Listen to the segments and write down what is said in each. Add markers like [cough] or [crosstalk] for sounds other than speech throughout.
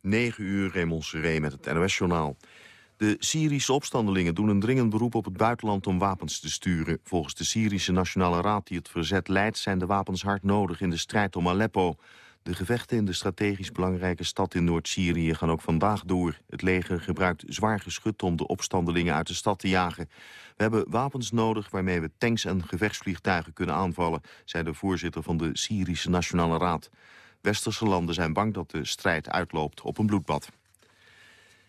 9 uur Raymond Seré met het NOS-journaal. De Syrische opstandelingen doen een dringend beroep op het buitenland om wapens te sturen. Volgens de Syrische Nationale Raad die het verzet leidt... zijn de wapens hard nodig in de strijd om Aleppo. De gevechten in de strategisch belangrijke stad in Noord-Syrië gaan ook vandaag door. Het leger gebruikt zwaar geschut om de opstandelingen uit de stad te jagen. We hebben wapens nodig waarmee we tanks en gevechtsvliegtuigen kunnen aanvallen... zei de voorzitter van de Syrische Nationale Raad. Westerse landen zijn bang dat de strijd uitloopt op een bloedbad.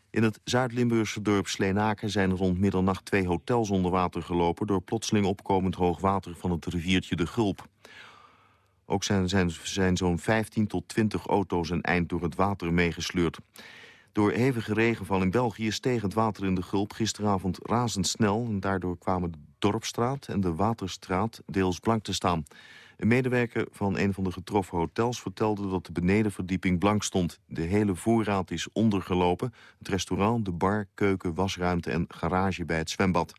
In het Zuid-Limburgse dorp Sleenaken zijn rond middernacht twee hotels onder water gelopen... door plotseling opkomend hoogwater van het riviertje de Gulp. Ook zijn, zijn, zijn zo'n 15 tot 20 auto's een eind door het water meegesleurd. Door hevige regenval in België steeg het water in de Gulp gisteravond razendsnel... en daardoor kwamen de Dorpstraat en de Waterstraat deels blank te staan. Een medewerker van een van de getroffen hotels vertelde dat de benedenverdieping blank stond. De hele voorraad is ondergelopen. Het restaurant, de bar, keuken, wasruimte en garage bij het zwembad.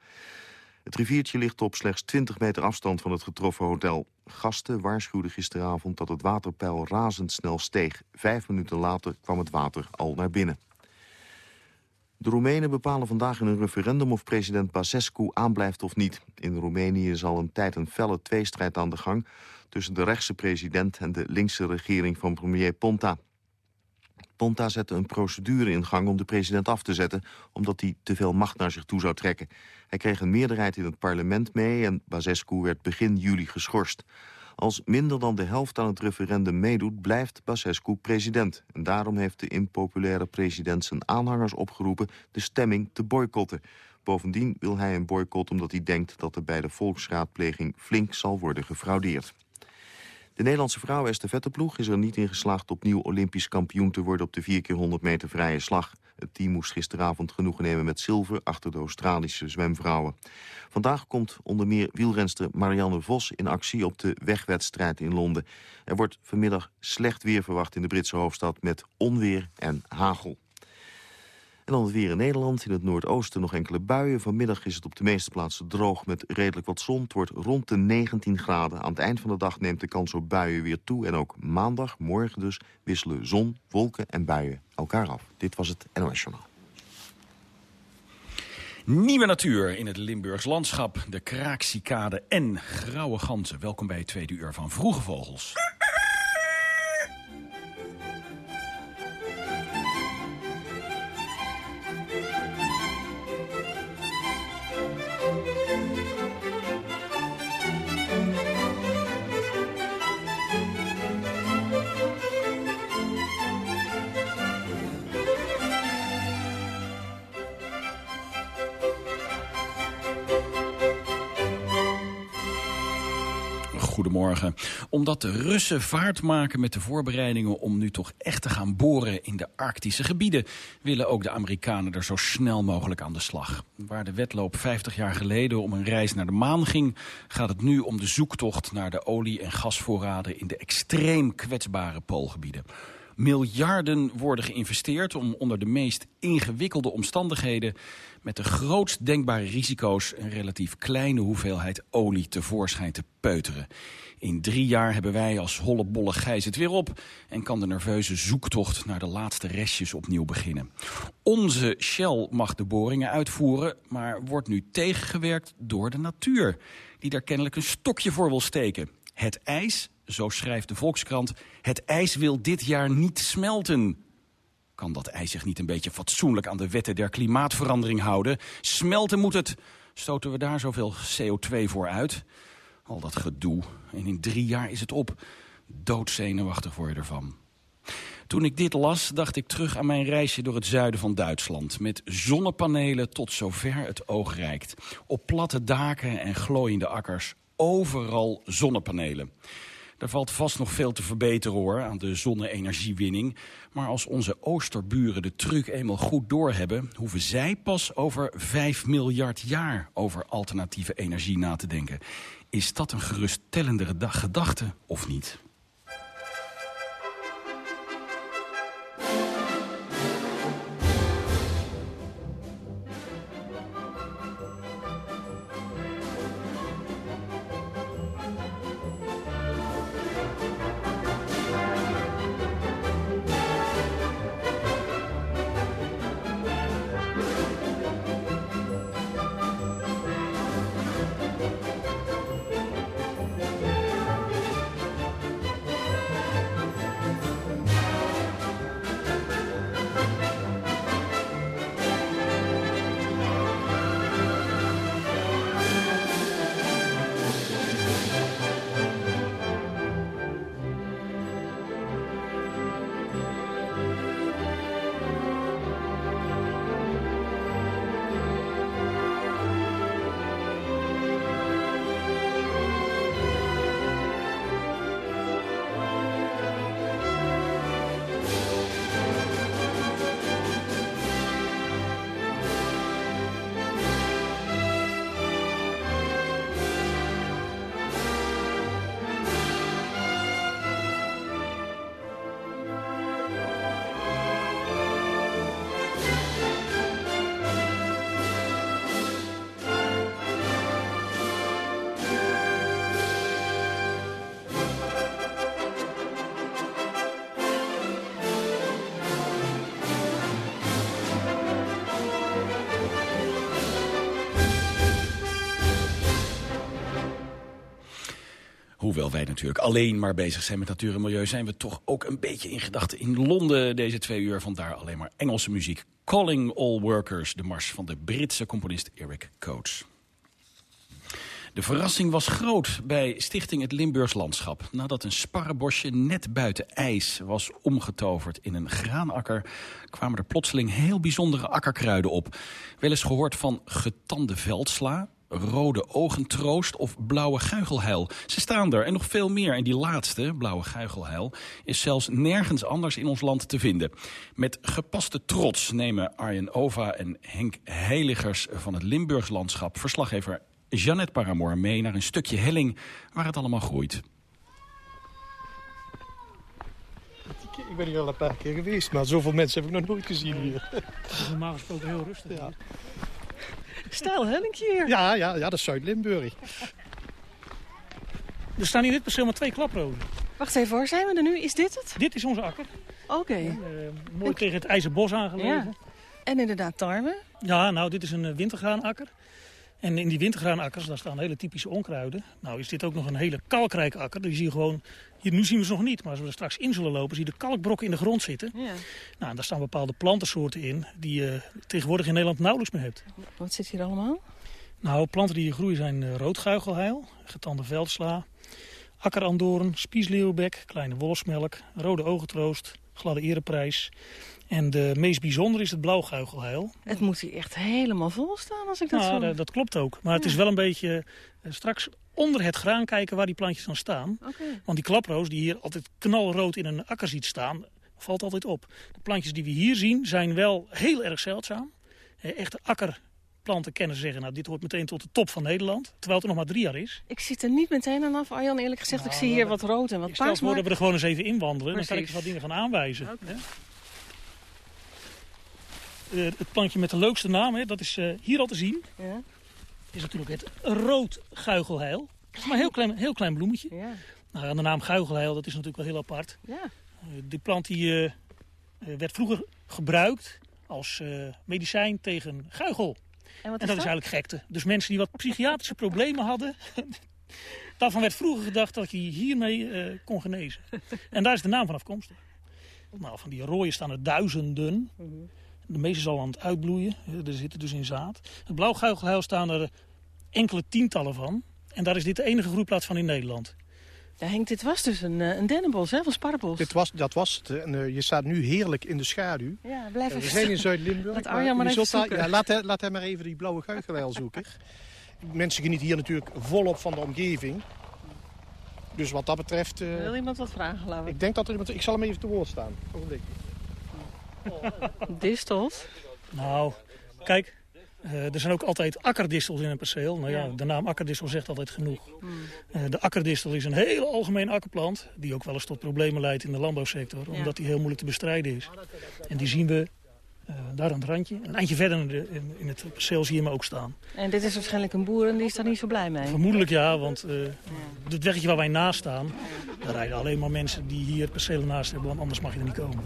Het riviertje ligt op slechts 20 meter afstand van het getroffen hotel. Gasten waarschuwden gisteravond dat het waterpeil razendsnel steeg. Vijf minuten later kwam het water al naar binnen. De Roemenen bepalen vandaag in een referendum of president Basescu aanblijft of niet. In Roemenië is al een tijd een felle tweestrijd aan de gang... tussen de rechtse president en de linkse regering van premier Ponta. Ponta zette een procedure in gang om de president af te zetten... omdat hij te veel macht naar zich toe zou trekken. Hij kreeg een meerderheid in het parlement mee... en Basescu werd begin juli geschorst. Als minder dan de helft aan het referendum meedoet, blijft Basescu president. En daarom heeft de impopulaire president zijn aanhangers opgeroepen de stemming te boycotten. Bovendien wil hij een boycott omdat hij denkt dat er bij de volksraadpleging flink zal worden gefraudeerd. De Nederlandse vrouwen-estafetteploeg is er niet in geslaagd opnieuw olympisch kampioen te worden op de 4 keer 100 meter vrije slag. Het team moest gisteravond genoegen nemen met zilver achter de Australische zwemvrouwen. Vandaag komt onder meer wielrenster Marianne Vos in actie op de wegwedstrijd in Londen. Er wordt vanmiddag slecht weer verwacht in de Britse hoofdstad met onweer en hagel. En dan weer in Nederland. In het noordoosten nog enkele buien. Vanmiddag is het op de meeste plaatsen droog met redelijk wat zon. Het wordt rond de 19 graden. Aan het eind van de dag neemt de kans op buien weer toe. En ook maandag, morgen dus, wisselen zon, wolken en buien elkaar af. Dit was het NOS Journaal. Nieuwe natuur in het Limburgs landschap. De kraakcicade en grauwe ganzen. Welkom bij het tweede uur van Vroege Vogels. Omdat de Russen vaart maken met de voorbereidingen om nu toch echt te gaan boren in de Arctische gebieden, willen ook de Amerikanen er zo snel mogelijk aan de slag. Waar de wedloop 50 jaar geleden om een reis naar de maan ging, gaat het nu om de zoektocht naar de olie- en gasvoorraden in de extreem kwetsbare poolgebieden. Miljarden worden geïnvesteerd om onder de meest ingewikkelde omstandigheden... met de grootst denkbare risico's een relatief kleine hoeveelheid olie tevoorschijn te peuteren. In drie jaar hebben wij als hollebolle gijs het weer op... en kan de nerveuze zoektocht naar de laatste restjes opnieuw beginnen. Onze Shell mag de boringen uitvoeren, maar wordt nu tegengewerkt door de natuur... die daar kennelijk een stokje voor wil steken. Het ijs zo schrijft de Volkskrant... het ijs wil dit jaar niet smelten. Kan dat ijs zich niet een beetje fatsoenlijk aan de wetten der klimaatverandering houden? Smelten moet het. Stoten we daar zoveel CO2 voor uit? Al dat gedoe. En in drie jaar is het op. Doodzenuwachtig word je ervan. Toen ik dit las, dacht ik terug aan mijn reisje door het zuiden van Duitsland. Met zonnepanelen tot zover het oog reikt. Op platte daken en glooiende akkers. Overal zonnepanelen. Er valt vast nog veel te verbeteren hoor aan de zonne-energiewinning. Maar als onze oosterburen de truc eenmaal goed doorhebben... hoeven zij pas over 5 miljard jaar over alternatieve energie na te denken. Is dat een geruststellende gedachte of niet? Wij natuurlijk alleen maar bezig zijn met natuur en milieu... zijn we toch ook een beetje in gedachten in Londen deze twee uur. Vandaar alleen maar Engelse muziek. Calling All Workers, de mars van de Britse componist Eric Coates. De verrassing was groot bij Stichting Het Limburgs Landschap. Nadat een sparrenbosje net buiten ijs was omgetoverd in een graanakker... kwamen er plotseling heel bijzondere akkerkruiden op. Wel eens gehoord van getande veldsla, rode ogentroost of blauwe guigelheil. Ze staan er en nog veel meer. En die laatste, blauwe guigelheil, is zelfs nergens anders in ons land te vinden. Met gepaste trots nemen Arjen Ova en Henk Heiligers van het Limburgs landschap... verslaggever Jeannette Paramoor mee naar een stukje helling waar het allemaal groeit. Ik ben hier al een paar keer geweest, maar zoveel mensen heb ik nog nooit gezien hier. Normaal gesproken heel rustig. Ja. Stijl hellinkje hier. Ja, ja, ja dat is Zuid-Limburg. Er staan hier in dit perceel maar twee klaprozen. Wacht even, waar zijn we er nu? Is dit het? Dit is onze akker. Oké. Eh, mooi tegen het IJzerbos aangelegen. Ja. En inderdaad tarwe. Ja, nou, dit is een eh, wintergraanakker. En in die wintergraanakkers, daar staan hele typische onkruiden. Nou is dit ook nog een hele kalkrijke akker. Die zie je gewoon, hier, nu zien we ze nog niet, maar als we er straks in zullen lopen... zie je de kalkbrokken in de grond zitten. Ja. Nou, en daar staan bepaalde plantensoorten in die je tegenwoordig in Nederland nauwelijks meer hebt. Wat zit hier allemaal? Nou, planten die hier groeien zijn uh, roodguigelheil, getande veldsla, akkerandoorn, spiesleeuwbek, kleine wolfsmelk, rode ogentroost, gladde ereprijs... En de meest bijzondere is het blauwguigelheil. Het moet hier echt helemaal vol staan als ik dat Nou, zo... dat, dat klopt ook. Maar het is wel een beetje eh, straks onder het graan kijken waar die plantjes dan staan. Want die klaproos die hier altijd knalrood in een akker ziet staan, valt altijd op. De plantjes die we hier zien zijn wel heel erg zeldzaam. Eh, Echte akkerplantenkenners zeggen, nou dit hoort meteen tot de top van Nederland. Terwijl het er nog maar drie jaar is. Ik zit er niet meteen aan af, Arjan. Eerlijk gezegd, ik Nou, zie hier dat- wat rood en wat Ik stel paars. voor dat Maar... we er gewoon eens even inwandelen. Dan kan ik je wat dingen gaan aanwijzen. Eh, het plantje met de leukste naam, hè, dat is eh, hier al te zien, Ja. is natuurlijk het roodguigelheil. Maar een heel klein, heel klein bloemetje. Ja. Nou, de naam guigelheil, dat is natuurlijk wel heel apart. ja. Eh, die plant die, werd vroeger gebruikt als medicijn tegen guigel. En is dat is eigenlijk gekte. Dus mensen die wat psychiatrische problemen hadden... [laughs] daarvan werd vroeger gedacht dat je hiermee kon genezen. [laughs] En daar is de naam van afkomstig. Nou, van die rooien staan er duizenden. Mhm. De meeste zal aan het uitbloeien. Er zitten dus in zaad. Het blauwguigelheil staan er enkele tientallen van. En daar is dit de enige groeiplaats van in Nederland. Ja, Henk, dit was dus een, eh, een dennenbos, hè, van sparrenbos. Dit was, dat was het. En, eh, je staat nu heerlijk in de schaduw. Ja, blijf Eh, we even zijn in Zuid-Limburg. Laat Arjan maar je even zoeken. ja, laat, hij, laat hij maar even die blauwe guigelheil zoeken. [laughs] Mensen genieten hier natuurlijk volop van de omgeving. Dus wat dat betreft... eh, Wil iemand wat vragen, laten we. ik denk dat er iemand... Ik zal hem even te woord staan. Ogenblik. Distels. Nou, kijk, eh, er zijn ook altijd akkerdistels in een perceel. Nou ja, de naam akkerdistel zegt altijd genoeg. Eh, de akkerdistel is een hele algemene akkerplant... die ook wel eens tot problemen leidt in de landbouwsector... omdat die heel moeilijk te bestrijden is. En die zien we eh, daar aan het randje. Een eindje verder in, de- in, in het perceel zie je hem ook staan. En dit is waarschijnlijk een boer en die is daar niet zo blij mee. Vermoedelijk ja, want het weggetje waar wij naast staan... daar rijden alleen maar mensen die hier percelen naast hebben... want anders mag je er niet komen.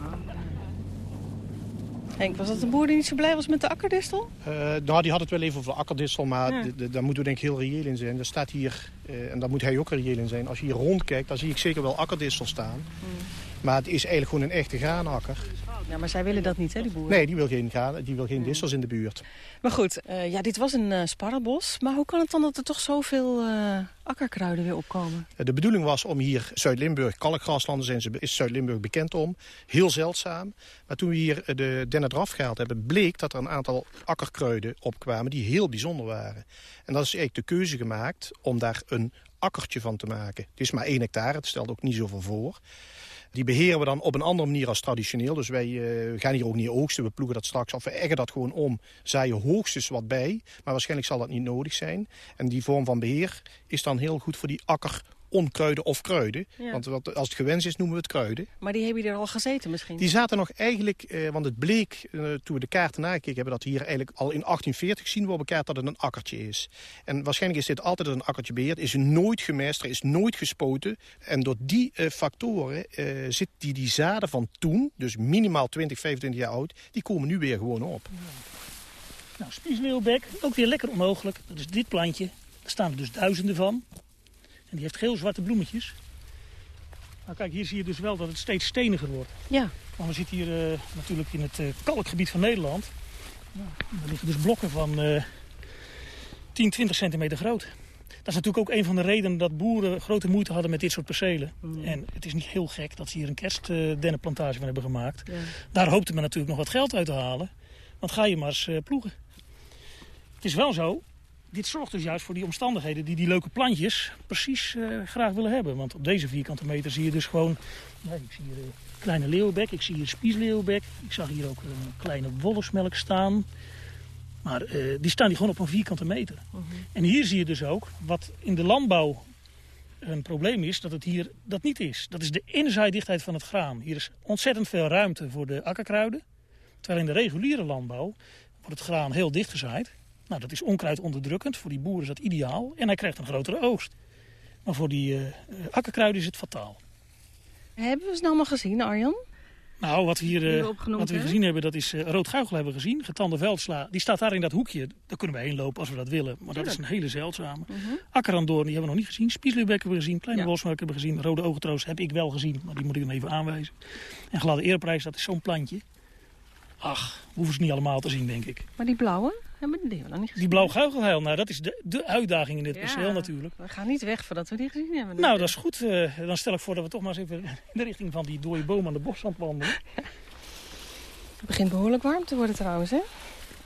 Henk, was dat een boer die niet zo blij was met de akkerdistel? Eh, nou, die had het wel even over de akkerdistel, maar Ja. daar moeten we denk ik heel reëel in zijn. Er staat hier, eh, en daar moet hij ook reëel in zijn, als je hier rondkijkt, dan zie ik zeker wel akkerdistel staan. Maar het is eigenlijk gewoon een echte graanakker. Ja, maar zij willen dat niet, hè, die boeren? Nee, die wil geen, die wil geen distels in de buurt. Maar goed, eh, ja, dit was een eh sparrenbos. Maar hoe kan het dan dat er toch zoveel eh, akkerkruiden weer opkomen? De bedoeling was om hier Zuid-Limburg, kalkgraslanden zijn ze, is Zuid-Limburg bekend om. Heel zeldzaam. Maar toen we hier de dennen eraf gehaald hebben, bleek dat er een aantal akkerkruiden opkwamen die heel bijzonder waren. En dat is eigenlijk de keuze gemaakt om daar een akkertje van te maken. Het is maar één hectare, het stelt ook niet zoveel voor. Die beheren we dan op een andere manier als traditioneel. Dus wij eh, gaan hier ook niet oogsten. We ploegen dat straks af. We eggen dat gewoon om. Zaaien hoogstens wat bij. Maar waarschijnlijk zal dat niet nodig zijn. En die vorm van beheer is dan heel goed voor die akker onkruiden of kruiden. Ja. Want wat, als het gewenst is, noemen we het kruiden. Maar die hebben hier al gezeten misschien? Die zaten nog eigenlijk, eh, want het bleek eh, toen we de kaarten nakeken hebben... dat hier eigenlijk al in 1840 zien we op elkaar dat het een akkertje is. En waarschijnlijk is dit altijd een akkertje beheerd. Is nooit gemest, er is nooit gespoten. En door die eh, factoren eh zit die, die zaden van toen, dus minimaal 20, 25 jaar oud... die komen nu weer gewoon op. Nou, spiesleeuwbek, ook weer lekker onmogelijk. Dat is dit plantje. Daar staan er dus duizenden van. Die heeft geel-zwarte bloemetjes. Nou kijk, hier zie je dus wel dat het steeds steniger wordt. Ja. Want we zitten hier uh, natuurlijk in het uh, kalkgebied van Nederland. Nou, er liggen dus blokken van uh, 10, 20 centimeter groot. Dat is natuurlijk ook een van de redenen dat boeren grote moeite hadden met dit soort percelen. Mm. En het is niet heel gek dat ze hier een kerstdennenplantage van hebben gemaakt. Ja. Daar hoopte men natuurlijk nog wat geld uit te halen. Want ga je maar eens uh, ploegen. Het is wel zo, dit zorgt dus juist voor die omstandigheden die die leuke plantjes precies uh, graag willen hebben. Want op deze vierkante meter zie je dus gewoon... Ja, ik zie hier een kleine leeuwbek, ik zie hier spiesleeuwbek. Ik zag hier ook een kleine wolfsmelk staan. Maar uh, die staan die gewoon op een vierkante meter. Uh -huh. En hier zie je dus ook, wat in de landbouw een probleem is, dat het hier dat niet is. Dat is de inzaaidichtheid van het graan. Hier is ontzettend veel ruimte voor de akkerkruiden. Terwijl in de reguliere landbouw wordt het graan heel dicht gezaaid. Nou, dat is onkruidonderdrukkend. Voor die boeren is dat ideaal. En hij krijgt een grotere oogst. Maar voor die uh, akkerkruiden is het fataal. Hebben we ze allemaal gezien, Arjan? Nou, wat we hier, uh, wat we gezien hebben, dat is uh, rood guigel hebben we gezien. Getande veldsla, die staat daar in dat hoekje. Daar kunnen we heen lopen als we dat willen. Maar dat is een hele zeldzame. Uh -huh. Akkerandoorn, die hebben we nog niet gezien. Spiesleeuwbek hebben we gezien. Kleine ja. hebben we gezien. Rode ogentroos heb ik wel gezien, maar die moet ik dan even aanwijzen. En gladde eerprijs, dat is zo'n plantje. Ach, hoeven ze niet allemaal te zien, denk ik. Maar die blauwe? Die hebben we nog niet gezien. Die blauw guigelheil, nou dat is de, de uitdaging in dit ja, perceel natuurlijk. We gaan niet weg voordat we die gezien hebben. Nou, dat is goed. Uh, dan stel ik voor dat we toch maar eens even in de richting van die dode boom aan de bosrand wandelen. [laughs] Het begint behoorlijk warm te worden trouwens, hè?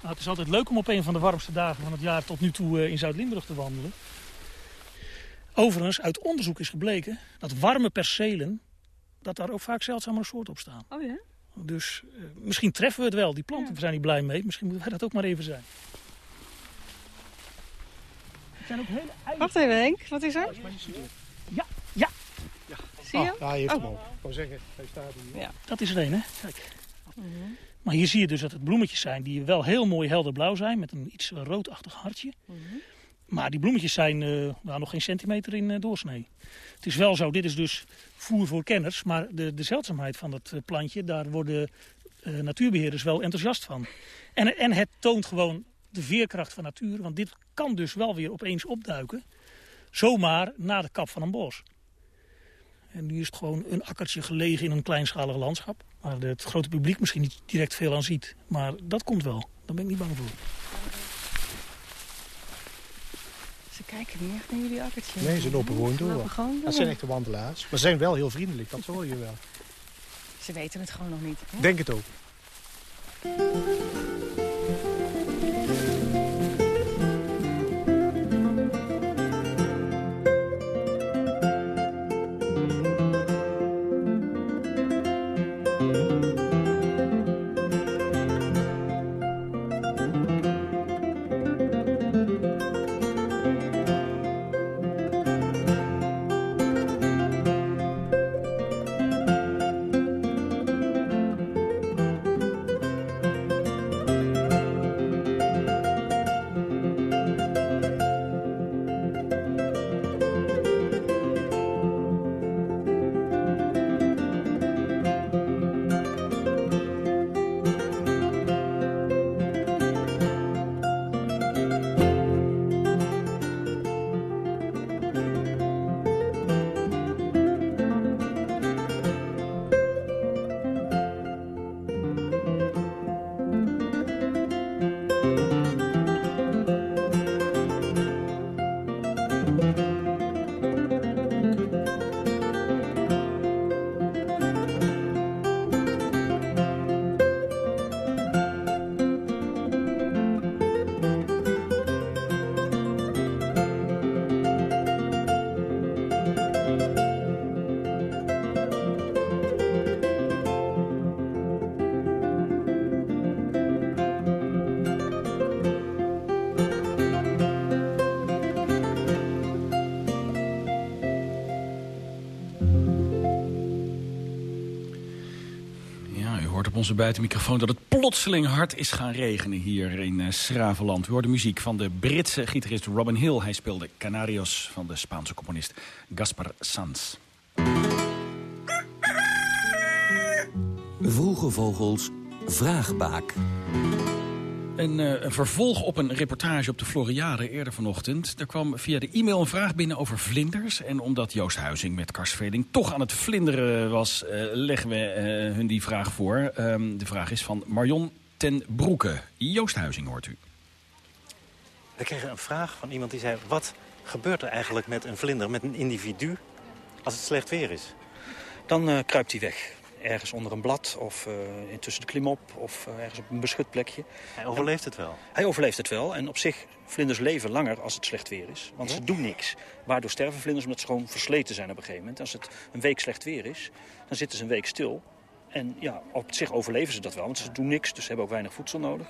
Nou, het is altijd leuk om op een van de warmste dagen van het jaar tot nu toe uh, in Zuid-Limburg te wandelen. Overigens, uit onderzoek is gebleken dat warme percelen, dat daar ook vaak zeldzamere soorten op staan. Oh ja? Dus uh, misschien treffen we het wel. Die planten ja. zijn niet blij mee. Misschien moeten wij dat ook maar even zijn. Het zijn ook hele. Wacht even Henk, wat is er? Ja, ja. ja. Zie je? Ah, ja, hij heeft oh. hem al. Ik wou zeggen, hij staat hier. Ja. Dat is er een, hè? Kijk. Mm -hmm. Maar hier zie je dus dat het bloemetjes zijn die wel heel mooi helderblauw zijn. Met een iets roodachtig hartje. Mm -hmm. Maar die bloemetjes zijn uh, nou, nog geen centimeter in uh, doorsnee. Het is wel zo, dit is dus voer voor kenners. Maar de, de zeldzaamheid van dat uh, plantje, daar worden natuurbeheerders wel enthousiast van. En, en het toont gewoon de veerkracht van natuur. Want dit kan dus wel weer opeens opduiken. Zomaar na de kap van een bos. En nu is het gewoon een akkertje gelegen in een kleinschalig landschap. Waar het grote publiek misschien niet direct veel aan ziet. Maar dat komt wel. Daar ben ik niet bang voor. Kijken niet echt naar jullie akkertje. Nee, ze lopen gewoon door. Lopen gewoon door. Dat zijn echte wandelaars. Maar ze zijn wel heel vriendelijk, dat hoor je wel. Ze weten het gewoon nog niet. Hè? Denk het ook. Onze buitenmicrofoon dat het plotseling hard is gaan regenen hier in uh, Schravenland. We hoorden muziek van de Britse gitarist Robin Hill. Hij speelde Canarios van de Spaanse componist Gaspar Sanz. Vroege vogels, vraagbaak. Een, uh, een, vervolg op een reportage op de Floriade eerder vanochtend. Er kwam via de e-mail een vraag binnen over vlinders. En omdat Joost Huizing met Karsveling toch aan het vlinderen was... Uh, leggen we uh, hun die vraag voor. Um, de vraag is van Marion ten Broeke. Joost Huizing hoort u. We kregen een vraag van iemand die zei... wat gebeurt er eigenlijk met een vlinder, met een individu... als het slecht weer is? Dan kruipt hij weg ergens onder een blad of uh, tussen de klimop of uh, ergens op een beschut plekje. Hij overleeft het wel? Hij overleeft het wel. En op zich, vlinders leven langer als het slecht weer is. Want ja? ze doen niks. Waardoor sterven vlinders omdat ze gewoon versleten zijn op een gegeven moment. Als het een week slecht weer is, dan zitten ze een week stil. En ja, op zich overleven ze dat wel, want ze doen niks. Dus ze hebben ook weinig voedsel nodig.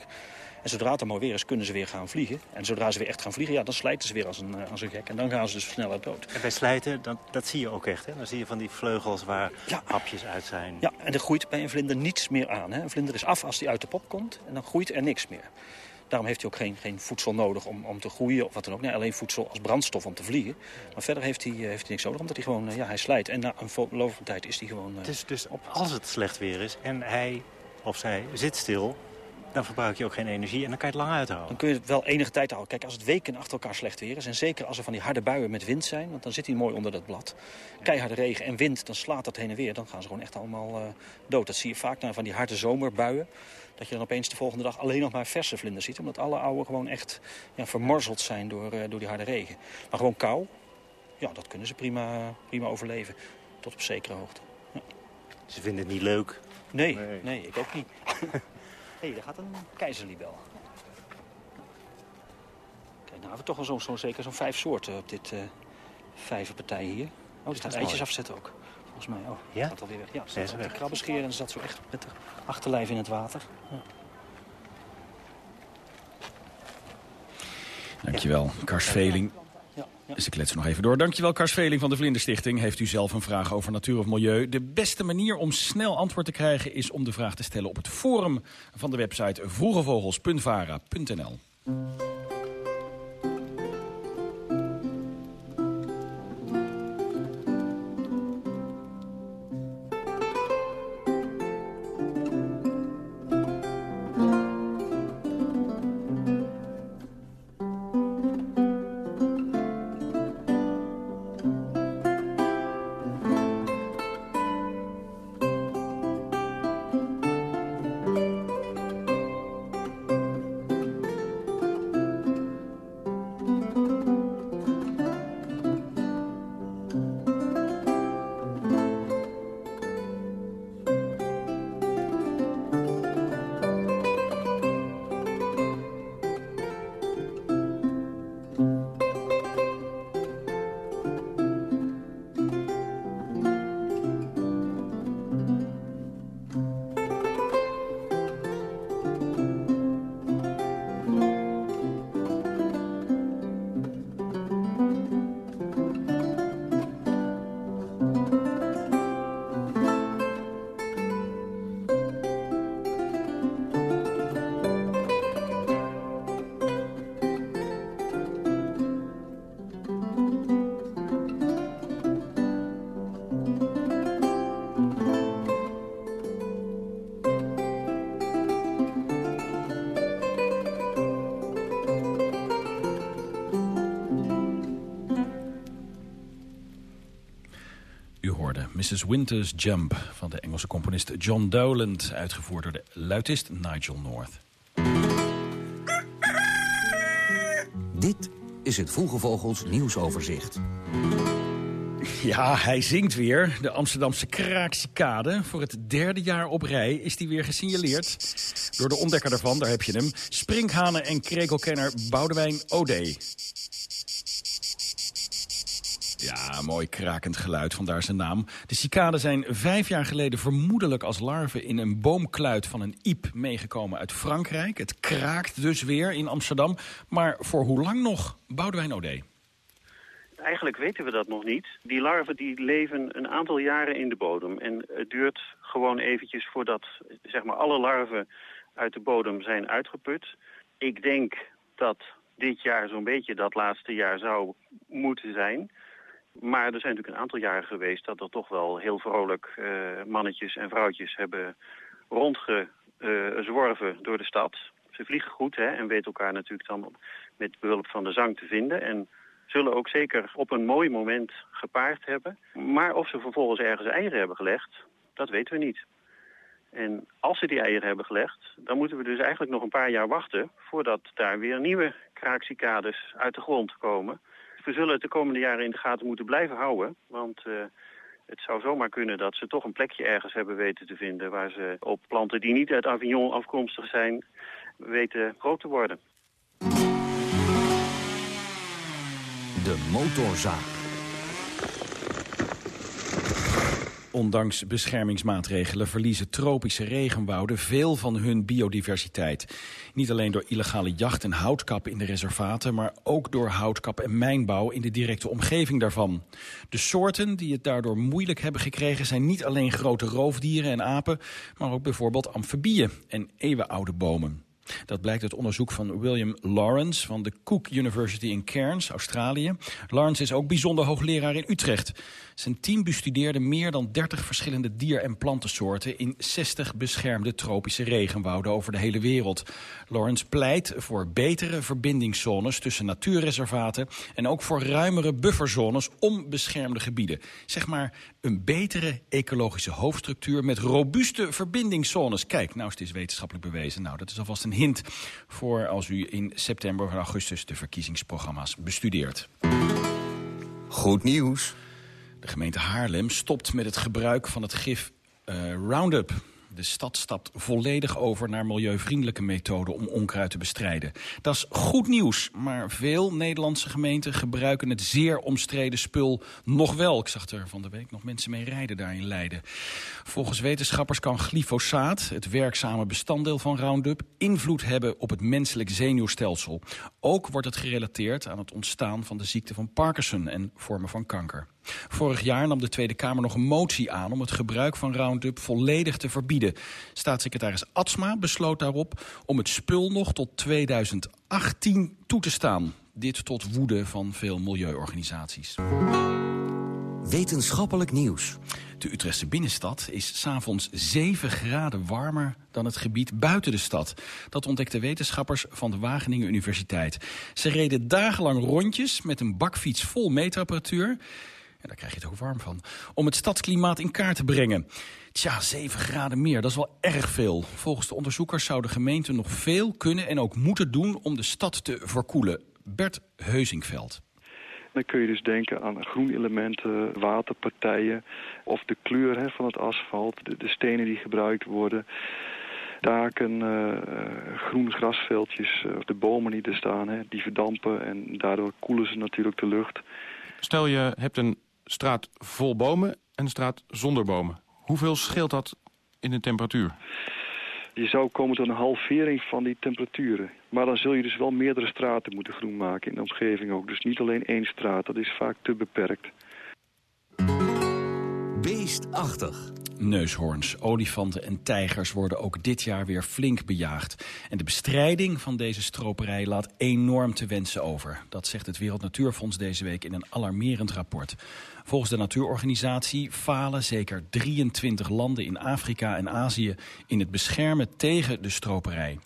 En zodra het dan mooi weer is, kunnen ze weer gaan vliegen. En zodra ze weer echt gaan vliegen, ja, dan slijten ze weer als een, als een gek. En dan gaan ze dus sneller dood. En bij slijten, dat, dat zie je ook echt, hè? Dan zie je van die vleugels waar ja. hapjes uit zijn. Ja, en er groeit bij een vlinder niets meer aan. Hè? Een vlinder is af als die uit de pop komt en dan groeit er niks meer. Daarom heeft hij ook geen, geen voedsel nodig om, om te groeien of wat dan ook. Nee, alleen voedsel als brandstof om te vliegen. Maar verder heeft hij, heeft hij niks nodig, omdat hij gewoon, ja, hij slijt. En na een verloop van tijd is hij gewoon... Uh, dus, dus als het slecht weer is en hij of zij zit stil dan verbruik je ook geen energie en dan kan je het lang uithouden. Dan kun je het wel enige tijd houden. Kijk, als het weken achter elkaar slecht weer is... en zeker als er van die harde buien met wind zijn... want dan zit hij mooi onder dat blad. Keiharde regen en wind, dan slaat dat heen en weer. Dan gaan ze gewoon echt allemaal uh, dood. Dat zie je vaak na van die harde zomerbuien. Dat je dan opeens de volgende dag alleen nog maar verse vlinders ziet. Omdat alle oude gewoon echt ja, vermorzeld zijn door, uh, door die harde regen. Maar gewoon kou, ja, dat kunnen ze prima, prima overleven. Tot op zekere hoogte. Ja. Ze vinden het niet leuk? Nee, nee, nee ik ook niet. [laughs] Hé, hey, daar gaat een keizerlibel. Kijk, nou hebben we toch wel zo'n zo, zeker zo'n vijf soorten op dit uh, vijverpartij hier. Oh, die gaat eitjes afzetten ook. Volgens mij. Oh, ja? gaat alweer weg. Ja, ze krabben scheren en ze zat zo echt met de achterlijf in het water. Ja. Dankjewel, Kars Veling. Dus ik let ze nog even door. Dankjewel, Kars Veling van de Vlinderstichting. Heeft u zelf een vraag over natuur of milieu? De beste manier om snel antwoord te krijgen... is om de vraag te stellen op het forum van de website vroegevogels.vara.nl. Mrs. Winter's Jump van de Engelse componist John Dowland... uitgevoerd door de luitist Nigel North. Dit is het Vroege Vogels nieuwsoverzicht. Ja, hij zingt weer. De Amsterdamse kraakcicade. Voor het derde jaar op rij is die weer gesignaleerd. Door de ontdekker daarvan, daar heb je hem... Sprinkhanen en krekelkenner Boudewijn Ode. Ja, mooi krakend geluid, vandaar zijn naam. De cicaden zijn vijf jaar geleden vermoedelijk als larven... in een boomkluit van een iep meegekomen uit Frankrijk. Het kraakt dus weer in Amsterdam. Maar voor hoe lang nog? Boudewijn Ode. Eigenlijk weten we dat nog niet. Die larven die leven een aantal jaren in de bodem. En het duurt gewoon eventjes voordat zeg maar, alle larven uit de bodem zijn uitgeput. Ik denk dat dit jaar zo'n beetje dat laatste jaar zou moeten zijn... Maar er zijn natuurlijk een aantal jaren geweest dat er toch wel heel vrolijk uh, mannetjes en vrouwtjes hebben rondgezworven door de stad. Ze vliegen goed hè, en weten elkaar natuurlijk dan met behulp van de zang te vinden. En zullen ook zeker op een mooi moment gepaard hebben. Maar of ze vervolgens ergens eieren hebben gelegd, dat weten we niet. En als ze die eieren hebben gelegd, dan moeten we dus eigenlijk nog een paar jaar wachten... voordat daar weer nieuwe kraakcicades uit de grond komen. We zullen het de komende jaren in de gaten moeten blijven houden, want... Uh, het zou zomaar kunnen dat ze toch een plekje ergens hebben weten te vinden... waar ze op planten die niet uit Avignon afkomstig zijn, weten groot te worden. De motorzaag. Ondanks beschermingsmaatregelen verliezen tropische regenwouden veel van hun biodiversiteit. Niet alleen door illegale jacht en houtkap in de reservaten... maar ook door houtkap en mijnbouw in de directe omgeving daarvan. De soorten die het daardoor moeilijk hebben gekregen... zijn niet alleen grote roofdieren en apen... maar ook bijvoorbeeld amfibieën en eeuwenoude bomen. Dat blijkt uit onderzoek van William Lawrence van de Cook University in Cairns, Australië. Lawrence is ook bijzonder hoogleraar in Utrecht. Zijn team bestudeerde meer dan 30 verschillende dier- en plantensoorten... in 60 beschermde tropische regenwouden over de hele wereld. Lawrence pleit voor betere verbindingszones tussen natuurreservaten... en ook voor ruimere bufferzones om beschermde gebieden. Zeg maar een betere ecologische hoofdstructuur met robuuste verbindingszones. Kijk, nou is het wetenschappelijk bewezen. Nou, dat is alvast een hint voor als u in september of augustus... de verkiezingsprogramma's bestudeert. Goed nieuws. De gemeente Haarlem stopt met het gebruik van het gif uh, Roundup. De stad stapt volledig over naar milieuvriendelijke methoden om onkruid te bestrijden. Dat is goed nieuws, maar veel Nederlandse gemeenten gebruiken het zeer omstreden spul nog wel. Ik zag er van de week nog mensen mee rijden daar in Leiden. Volgens wetenschappers kan glyfosaat, het werkzame bestanddeel van Roundup, invloed hebben op het menselijk zenuwstelsel. Ook wordt het gerelateerd aan het ontstaan van de ziekte van Parkinson en vormen van kanker. Vorig jaar nam de Tweede Kamer nog een motie aan om het gebruik van Roundup volledig te verbieden. Staatssecretaris Atsma besloot daarop om het spul nog tot 2018 toe te staan. Dit tot woede van veel milieuorganisaties. Wetenschappelijk nieuws. De Utrechtse binnenstad is s'avonds 7 graden warmer dan het gebied buiten de stad. Dat ontdekten wetenschappers van de Wageningen Universiteit. Ze reden dagenlang rondjes met een bakfiets vol meetapparatuur daar krijg je het ook warm van. Om het stadsklimaat in kaart te brengen. Tja, 7 graden meer, dat is wel erg veel. Volgens de onderzoekers zou de gemeente nog veel kunnen en ook moeten doen om de stad te verkoelen. Bert Heuzingveld. Dan kun je dus denken aan groenelementen, waterpartijen of de kleur hè, van het asfalt, de, de, stenen die gebruikt worden. Daken, uh, groene grasveldjes, uh, de bomen die er staan, hè, die verdampen en daardoor koelen ze natuurlijk de lucht. Stel je hebt een straat vol bomen en een straat zonder bomen. Hoeveel scheelt dat in de temperatuur? Je zou komen tot een halvering van die temperaturen. Maar dan zul je dus wel meerdere straten moeten groen maken in de omgeving ook. Dus niet alleen één straat, dat is vaak te beperkt. Beestachtig. Neushoorns, olifanten en tijgers worden ook dit jaar weer flink bejaagd. En de bestrijding van deze stroperij laat enorm te wensen over. Dat zegt het Wereld Natuurfonds deze week in een alarmerend rapport. Volgens de natuurorganisatie falen zeker 23 landen in Afrika en Azië... in het beschermen tegen de stroperij.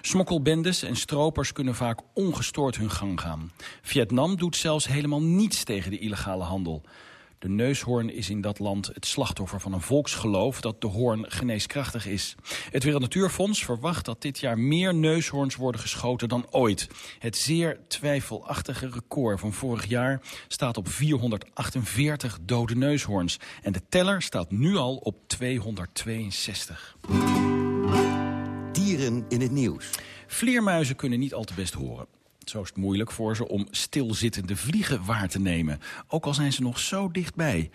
Smokkelbendes en stropers kunnen vaak ongestoord hun gang gaan. Vietnam doet zelfs helemaal niets tegen de illegale handel. De neushoorn is in dat land het slachtoffer van een volksgeloof dat de hoorn geneeskrachtig is. Het Wereld Natuurfonds verwacht dat dit jaar meer neushoorns worden geschoten dan ooit. Het zeer twijfelachtige record van vorig jaar staat op 448 dode neushoorns. En de teller staat nu al op 262. Dieren in het nieuws. Vleermuizen kunnen niet al te best horen. Zo is het moeilijk voor ze om stilzittende vliegen waar te nemen. Ook al zijn ze nog zo dichtbij.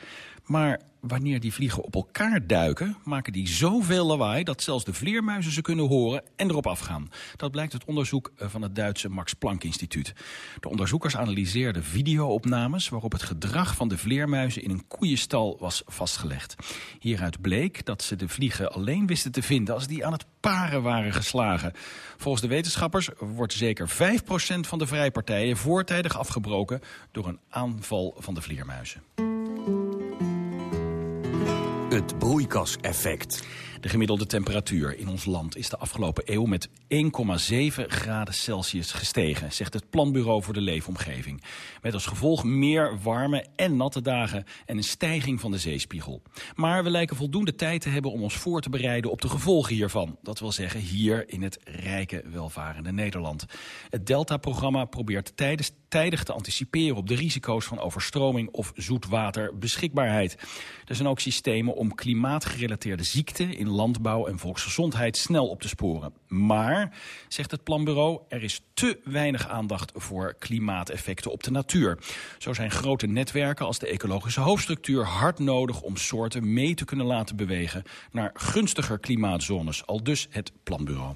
Maar wanneer die vliegen op elkaar duiken... maken die zoveel lawaai dat zelfs de vleermuizen ze kunnen horen en erop afgaan. Dat blijkt uit onderzoek eh, van het Duitse Max Planck Instituut. De onderzoekers analyseerden videoopnames... waarop het gedrag van de vleermuizen in een koeienstal was vastgelegd. Hieruit bleek dat ze de vliegen alleen wisten te vinden... als die aan het paren waren geslagen. Volgens de wetenschappers wordt zeker 5% van de vrijpartijen... voortijdig afgebroken door een aanval van de vleermuizen. Het broeikaseffect. De gemiddelde temperatuur in ons land is de afgelopen eeuw met 1,7 graden Celsius gestegen, zegt het Planbureau voor de Leefomgeving. Met als gevolg meer warme en natte dagen en een stijging van de zeespiegel. Maar we lijken voldoende tijd te hebben om ons voor te bereiden op de gevolgen hiervan. Dat wil zeggen hier in het rijke, welvarende Nederland. Het Delta-programma probeert tijdens, tijdig te anticiperen op de risico's van overstroming of zoetwaterbeschikbaarheid. Er zijn ook systemen om klimaatgerelateerde ziekten in landbouw en volksgezondheid snel op te sporen. Maar, zegt het planbureau, er is te weinig aandacht voor klimaateffecten op de natuur. Zo zijn grote netwerken als de ecologische hoofdstructuur hard nodig om soorten mee te kunnen laten bewegen naar gunstiger klimaatzones, al dus het planbureau.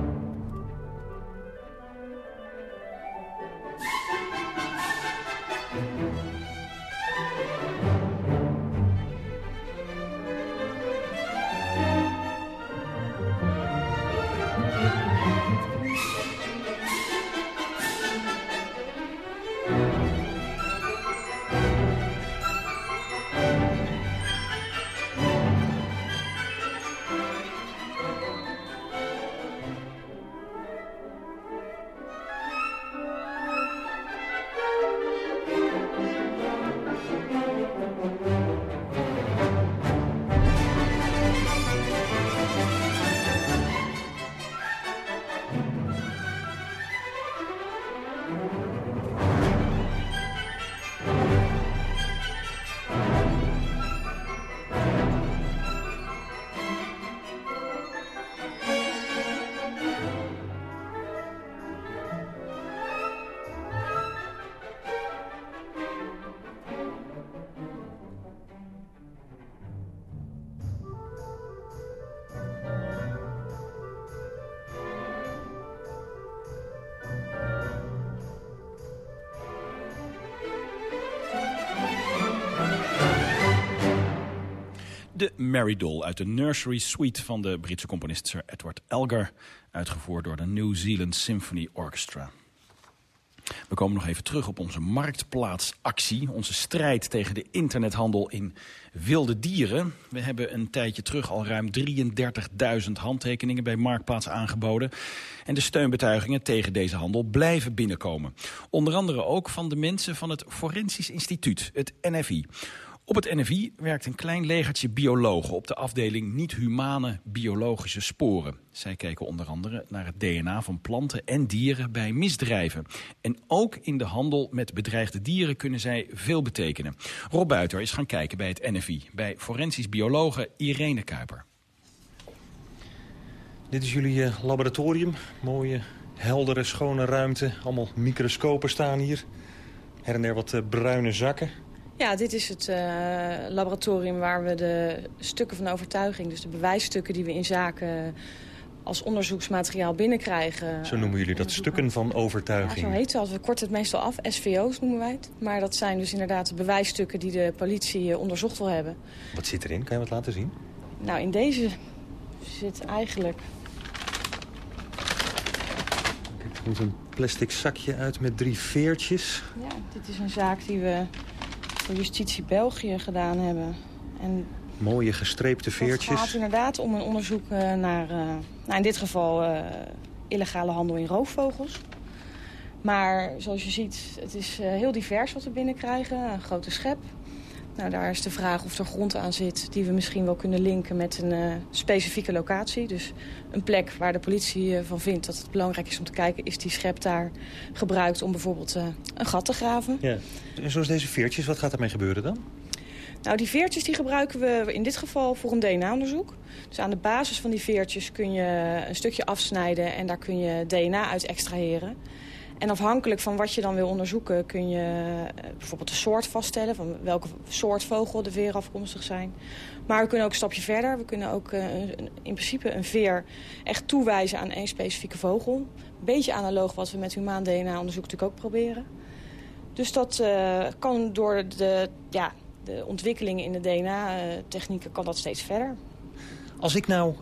Mary Doll uit de Nursery Suite van de Britse componist Sir Edward Elgar. Uitgevoerd door de New Zealand Symphony Orchestra. We komen nog even terug op onze marktplaatsactie. Onze strijd tegen de internethandel in wilde dieren. We hebben een tijdje terug al ruim 33.000 handtekeningen bij Marktplaats aangeboden. En de steunbetuigingen tegen deze handel blijven binnenkomen. Onder andere ook van de mensen van het Forensisch Instituut, het NFI. Op het NFI werkt een klein legertje biologen op de afdeling niet-humane biologische sporen. Zij kijken onder andere naar het DNA van planten en dieren bij misdrijven. En ook in de handel met bedreigde dieren kunnen zij veel betekenen. Rob Buiter is gaan kijken bij het NFI, bij forensisch biologe Irene Kuiper. Dit is jullie uh, laboratorium. Mooie, heldere, schone ruimte. Allemaal microscopen staan hier. Her en der wat uh, bruine zakken. Ja, dit is het uh, laboratorium waar we de stukken van overtuiging... dus de bewijsstukken die we in zaken als onderzoeksmateriaal binnenkrijgen... Zo noemen jullie dat, stukken van overtuiging? Ja, zo heet het. We korten het meestal af. SVO's noemen wij het. Maar dat zijn dus inderdaad de bewijsstukken die de politie onderzocht wil hebben. Wat zit erin? Kan je wat laten zien? Nou, in deze zit eigenlijk... Er komt een plastic zakje uit met drie veertjes. Ja, dit is een zaak die we voor Justitie België gedaan hebben. En Mooie gestreepte veertjes. Het gaat inderdaad om een onderzoek naar, uh, nou in dit geval, uh, illegale handel in roofvogels. Maar zoals je ziet, het is heel divers wat we binnenkrijgen. Een grote schep. Nou, daar is de vraag of er grond aan zit die we misschien wel kunnen linken met een specifieke locatie. Dus een plek waar de politie van vindt dat het belangrijk is om te kijken... is die schep daar gebruikt om bijvoorbeeld een gat te graven. Ja. En zoals deze veertjes, wat gaat ermee gebeuren dan? Nou, die veertjes die gebruiken we in dit geval voor een DNA-onderzoek. Dus aan de basis van die veertjes kun je een stukje afsnijden... en daar kun je DNA uit extraheren. En afhankelijk van wat je dan wil onderzoeken... kun je bijvoorbeeld de soort vaststellen... van welke soort vogel de veren afkomstig zijn. Maar we kunnen ook een stapje verder. We kunnen ook uh, in principe een veer echt toewijzen aan één specifieke vogel. Een beetje analoog wat we met humaan DNA-onderzoek natuurlijk ook proberen. Dus dat uh, kan door de... Ja, de ontwikkelingen in de DNA-technieken kan dat steeds verder. Als ik nou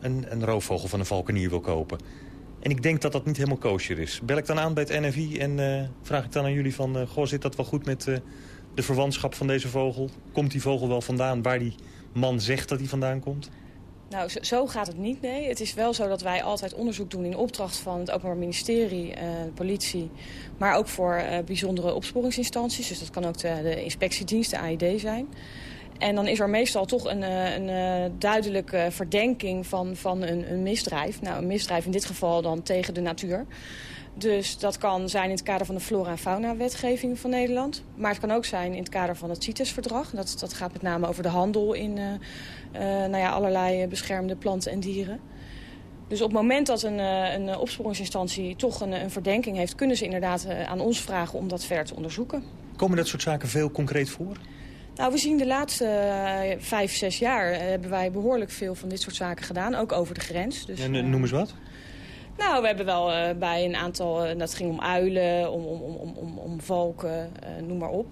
een, een roofvogel van een valkenier wil kopen... en ik denk dat dat niet helemaal kosher is... bel ik dan aan bij het NFI en uh, vraag ik dan aan jullie van... Uh, goh, zit dat wel goed met de verwantschap van deze vogel? Komt die vogel wel vandaan waar die man zegt dat hij vandaan komt? Nou, zo, gaat het niet, nee. Het is wel zo dat wij altijd onderzoek doen in opdracht van het Openbaar Ministerie, de politie. Maar ook voor bijzondere opsporingsinstanties. Dus dat kan ook de, de inspectiedienst, de AID zijn. En dan is er meestal toch een, een, een duidelijke verdenking van, van een, een misdrijf. Nou, een misdrijf in dit geval dan tegen de natuur. Dus dat kan zijn in het kader van de flora- en fauna-wetgeving van Nederland. Maar het kan ook zijn in het kader van het CITES-verdrag. Dat, dat gaat met name over de handel in uh, nou ja, allerlei beschermde planten en dieren. Dus op het moment dat een, een opsporingsinstantie toch een, een, verdenking heeft... kunnen ze inderdaad aan ons vragen om dat verder te onderzoeken. Komen dat soort zaken veel concreet voor? Nou, we zien de laatste uh, vijf, zes jaar hebben wij behoorlijk veel van dit soort zaken gedaan. Ook over de grens. Dus, en noem eens wat? Nou, we hebben wel uh, bij een aantal, uh, dat ging om uilen, om, om, om, om, om valken, uh, noem maar op.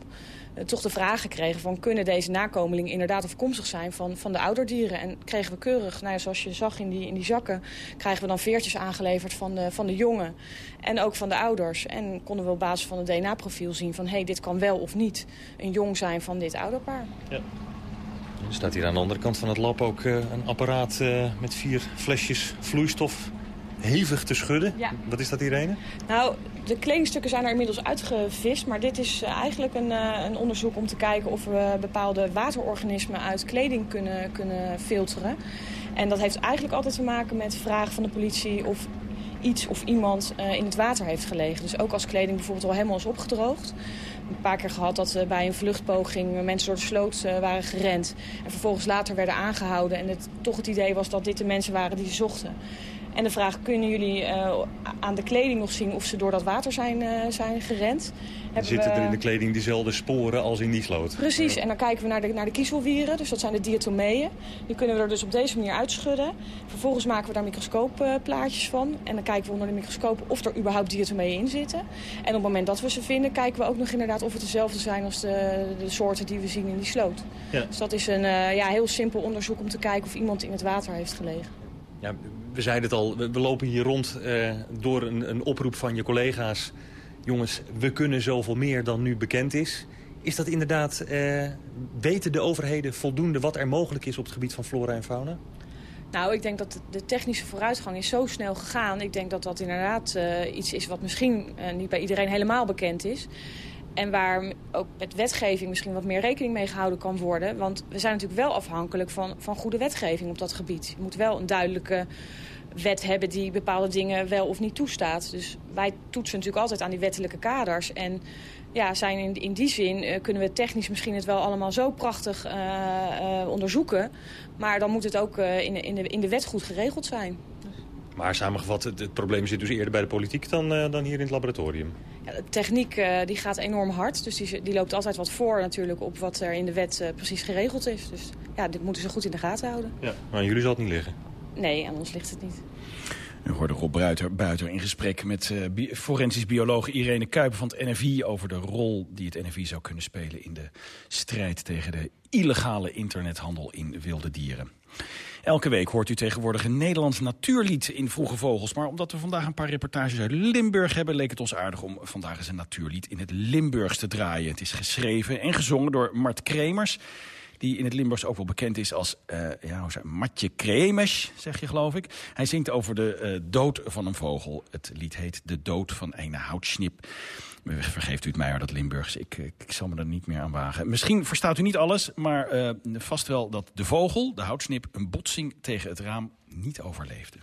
toch de vraag gekregen van kunnen deze nakomelingen inderdaad afkomstig zijn van, van de ouderdieren. En kregen we keurig, nou ja, zoals je zag in die, in die zakken, krijgen we dan veertjes aangeleverd van de, van de jongen. En ook van de ouders. En konden we op basis van het DNA-profiel zien van hé, hey, dit kan wel of niet een jong zijn van dit ouderpaar. Ja. Er staat hier aan de andere kant van het lab ook een apparaat met vier flesjes vloeistof hevig te schudden. Ja. Wat is dat, Irene? Nou, de kledingstukken zijn er inmiddels uitgevist. Maar dit is eigenlijk een, uh, een onderzoek om te kijken of we bepaalde waterorganismen uit kleding kunnen, kunnen filteren. En dat heeft eigenlijk altijd te maken met vragen van de politie of iets of iemand uh, in het water heeft gelegen. Dus ook als kleding bijvoorbeeld al helemaal is opgedroogd. Een paar keer gehad dat uh, bij een vluchtpoging mensen door de sloot uh, waren gerend. En vervolgens later werden aangehouden. En het toch het idee was dat dit de mensen waren die ze zochten. En de vraag, kunnen jullie uh, aan de kleding nog zien of ze door dat water zijn, uh, zijn gerend? Hebben Zitten we... er in de kleding diezelfde sporen als in die sloot? Precies, en dan kijken we naar de, naar de kiezelwieren, dus dat zijn de diatomeeën. Die kunnen we er dus op deze manier uitschudden. Vervolgens maken we daar microscoopplaatjes van. En dan kijken we onder de microscoop of er überhaupt diatomeeën in zitten. En op het moment dat we ze vinden, kijken we ook nog inderdaad of het dezelfde zijn als de, de soorten die we zien in die sloot. Ja. Dus dat is een uh, ja, heel simpel onderzoek om te kijken of iemand in het water heeft gelegen. Ja, we zeiden het al, we, lopen hier rond uh, door een, een, oproep van je collega's. Jongens, we kunnen zoveel meer dan nu bekend is. Is dat inderdaad, uh, weten de overheden voldoende wat er mogelijk is op het gebied van flora en fauna? Nou, ik denk dat de technische vooruitgang is zo snel gegaan. Ik denk dat dat inderdaad uh, iets is wat misschien niet bij iedereen helemaal bekend is. En waar ook met wetgeving misschien wat meer rekening mee gehouden kan worden. Want we zijn natuurlijk wel afhankelijk van, van goede wetgeving op dat gebied. Je moet wel een duidelijke wet hebben die bepaalde dingen wel of niet toestaat. Dus wij toetsen natuurlijk altijd aan die wettelijke kaders. En ja, zijn in, in die zin uh, kunnen we technisch misschien het wel allemaal zo prachtig uh, uh, onderzoeken. Maar dan moet het ook in, in, de, in de wet goed geregeld zijn. Maar samengevat, het, het, probleem zit dus eerder bij de politiek dan, uh, dan hier in het laboratorium. Ja, de techniek uh, die gaat enorm hard. Dus die, die, loopt altijd wat voor natuurlijk op wat er in de wet uh, precies geregeld is. Dus ja, dit moeten ze goed in de gaten houden. Ja, maar aan jullie zal het niet liggen? Nee, aan ons ligt het niet. U hoorde Rob Buiter, Buiter in gesprek met uh, bi forensisch bioloog Irene Kuiper van het NFI... over de rol die het NFI zou kunnen spelen in de strijd tegen de illegale internethandel in wilde dieren. Elke week hoort u tegenwoordig een Nederlands natuurlied in Vroege Vogels. Maar omdat we vandaag een paar reportages uit Limburg hebben... leek het ons aardig om vandaag eens een natuurlied in het Limburgs te draaien. Het is geschreven en gezongen door Mart Kremers die in het Limburgs ook wel bekend is als uh, ja, hoe zei, Matje Kremers, zeg je geloof ik. Hij zingt over de uh, dood van een vogel. Het lied heet De Dood van een Houtsnip. Vergeeft u het mij, maar dat Limburgs. Ik, ik, zal me er niet meer aan wagen. Misschien verstaat u niet alles, maar uh, vast wel dat de vogel, de houtsnip... een botsing tegen het raam niet overleefde.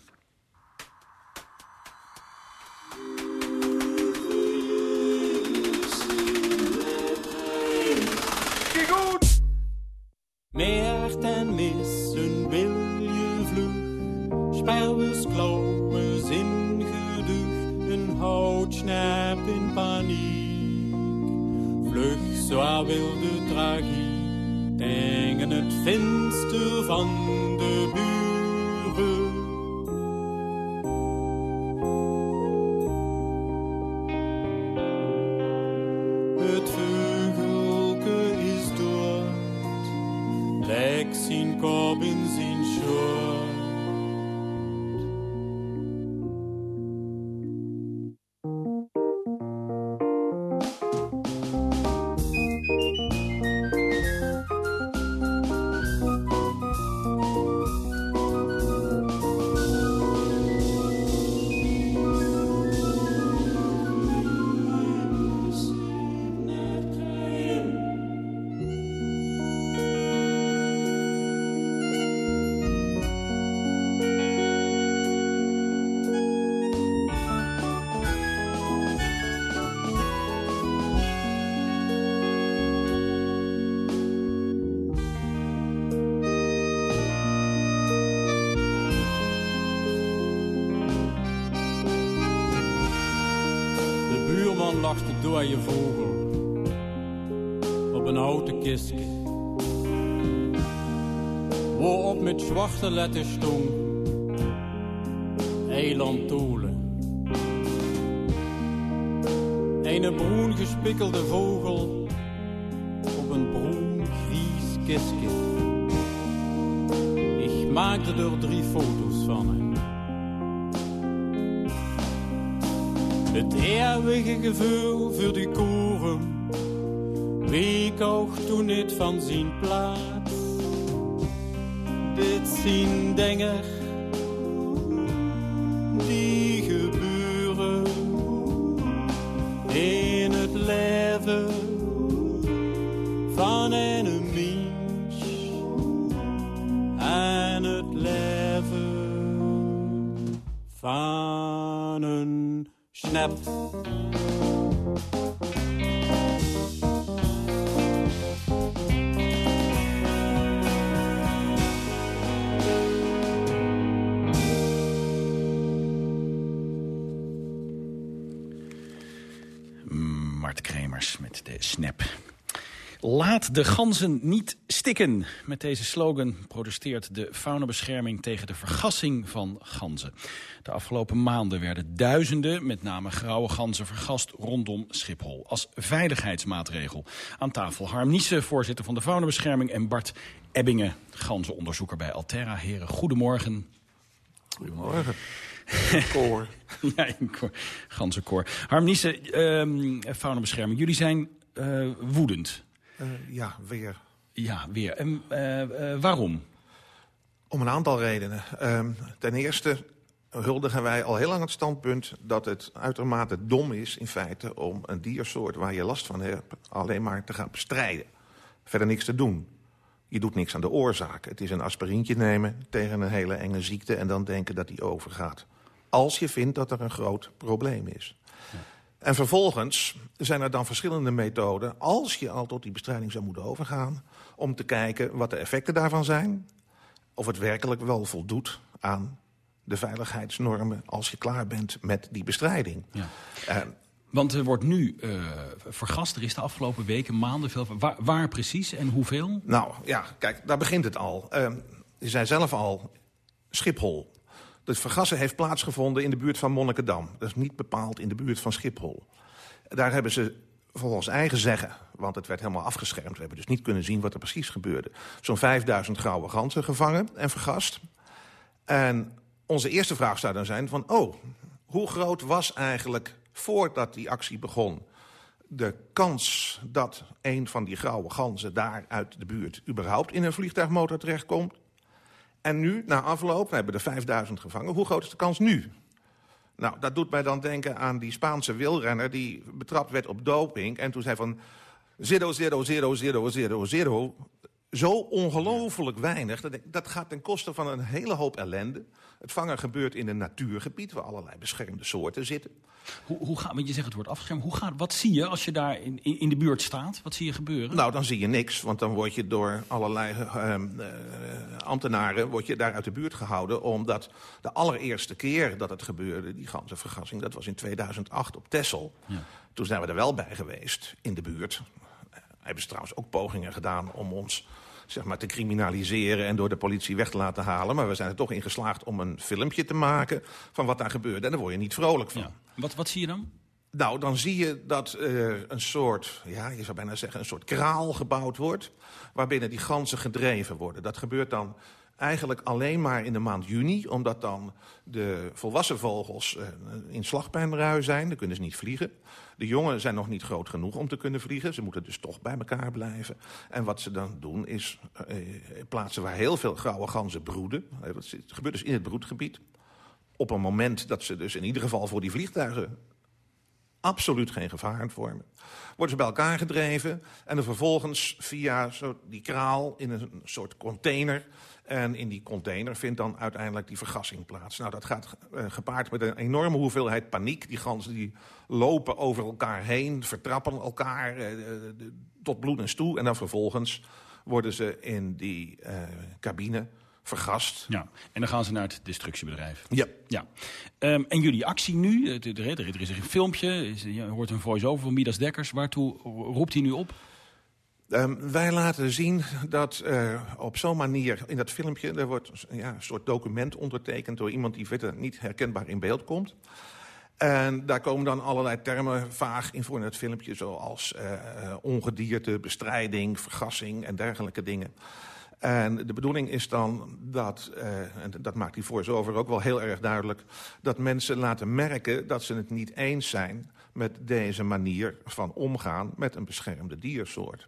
Meert en missen wil je vlug, klauwen houtsnap in paniek. Vlug zo wilde tragie, tegen het venster van de buren. Stond Eiland Tolen. Een bruin gespikkelde vogel op een bruin gries kistje. Ik maakte er drie foto's van hem. Het eeuwige gevoel voor die koren week ook toen niet van plaats. Dit zien dingen die gebeuren in het leven van een mens en het leven van een snap. Laat de ganzen niet stikken. Met deze slogan protesteert de faunabescherming tegen de vergassing van ganzen. De afgelopen maanden werden duizenden, met name grauwe ganzen, vergast rondom Schiphol. Als veiligheidsmaatregel. Aan tafel Harm Niesen, voorzitter van de faunabescherming... en Bart Ebbingen, ganzenonderzoeker bij Alterra. Heren, goedemorgen. Goedemorgen. [laughs] Koor. ja, in koor. ganzenkoor. Harm Niesen, ehm faunabescherming. Jullie zijn eh, woedend. Eh, ja, weer. Ja, weer. En eh, eh, waarom? Om een aantal redenen. Ehm, ten eerste huldigen wij al heel lang het standpunt dat het uitermate dom is in feite om een diersoort waar je last van hebt alleen maar te gaan bestrijden. Verder niks te doen. Je doet niks aan de oorzaak. Het is een aspirintje nemen tegen een hele enge ziekte en dan denken dat die overgaat. Als je vindt dat er een groot probleem is. En vervolgens zijn er dan verschillende methoden... als je al tot die bestrijding zou moeten overgaan... om te kijken wat de effecten daarvan zijn... of het werkelijk wel voldoet aan de veiligheidsnormen... als je klaar bent met die bestrijding. Ja. Want er wordt nu eh, vergast. Er is de afgelopen weken, maanden veel... Waar, waar precies en hoeveel? Nou, ja, kijk, daar begint het al. Uh, je zei zelf al, Schiphol. Het vergassen heeft plaatsgevonden in de buurt van Monnikendam. Dat is niet bepaald in de buurt van Schiphol. Daar hebben ze volgens eigen zeggen, want het werd helemaal afgeschermd... we hebben dus niet kunnen zien wat er precies gebeurde... zo'n 5000 grauwe ganzen gevangen en vergast. En onze eerste vraag zou dan zijn van... oh, hoe groot was eigenlijk, voordat die actie begon... de kans dat een van die grauwe ganzen daar uit de buurt... überhaupt in een vliegtuigmotor terechtkomt? En nu, na afloop, we hebben er 5000 gevangen. Hoe groot is de kans nu? Nou, dat doet mij dan denken aan die Spaanse wielrenner... die betrapt werd op doping en toen zei van... 0, 0, 0, 0, 0, 0, Zo ongelooflijk weinig. Dat, dat gaat ten koste van een hele hoop ellende. Het vangen gebeurt in een natuurgebied... waar allerlei beschermde soorten zitten. Hoe, hoe gaat, want je zegt het wordt afgeschermd. Hoe gaat, wat zie je als je daar in, in, de buurt staat? Wat zie je gebeuren? Nou, dan zie je niks, want dan word je door allerlei uh, uh, ambtenaren word je daar uit de buurt gehouden. Omdat de allereerste keer dat het gebeurde, die ganzenvergassing, dat was in 2008 op Texel. Ja. Toen zijn we er wel bij geweest, in de buurt. Hebben ze trouwens ook pogingen gedaan om ons zeg maar, te criminaliseren en door de politie weg te laten halen. Maar we zijn er toch in geslaagd om een filmpje te maken van wat daar gebeurde. En daar word je niet vrolijk van. Ja. Wat, wat zie je dan? Nou, dan zie je dat er een soort, ja, je zou bijna zeggen, een soort kraal gebouwd wordt. Waarbinnen die ganzen gedreven worden. Dat gebeurt dan eigenlijk alleen maar in de maand juni. Omdat dan de volwassen vogels uh, in slagpijnrui zijn. Dan kunnen ze niet vliegen. De jongen zijn nog niet groot genoeg om te kunnen vliegen. Ze moeten dus toch bij elkaar blijven. En wat ze dan doen is uh, plaatsen waar heel veel grauwe ganzen broeden. Het gebeurt dus in het broedgebied. Op een moment dat ze dus in ieder geval voor die vliegtuigen absoluut geen gevaar vormen. Worden ze bij elkaar gedreven en dan vervolgens via zo die kraal in een soort container... En in die container vindt dan uiteindelijk die vergassing plaats. Nou, dat gaat uh, gepaard met een enorme hoeveelheid paniek. Die ganzen die lopen over elkaar heen, vertrappen elkaar uh, tot bloedens toe. En dan vervolgens worden ze in die uh, cabine vergast. Ja, en dan gaan ze naar het destructiebedrijf. Ja. ja. Ehm, en jullie actie nu, er, er, er is een filmpje, je hoort een voice-over van Midas Dekkers. Waartoe roept hij nu op? Um, wij laten zien dat uh, op zo'n manier in dat filmpje... er wordt ja, een soort document ondertekend door iemand die verder niet herkenbaar in beeld komt. En daar komen dan allerlei termen vaag in voor in het filmpje... zoals uh, ongedierte, bestrijding, vergassing en dergelijke dingen. En de bedoeling is dan dat, uh, en dat maakt die voice-over ook wel heel erg duidelijk... dat mensen laten merken dat ze het niet eens zijn met deze manier van omgaan met een beschermde diersoort.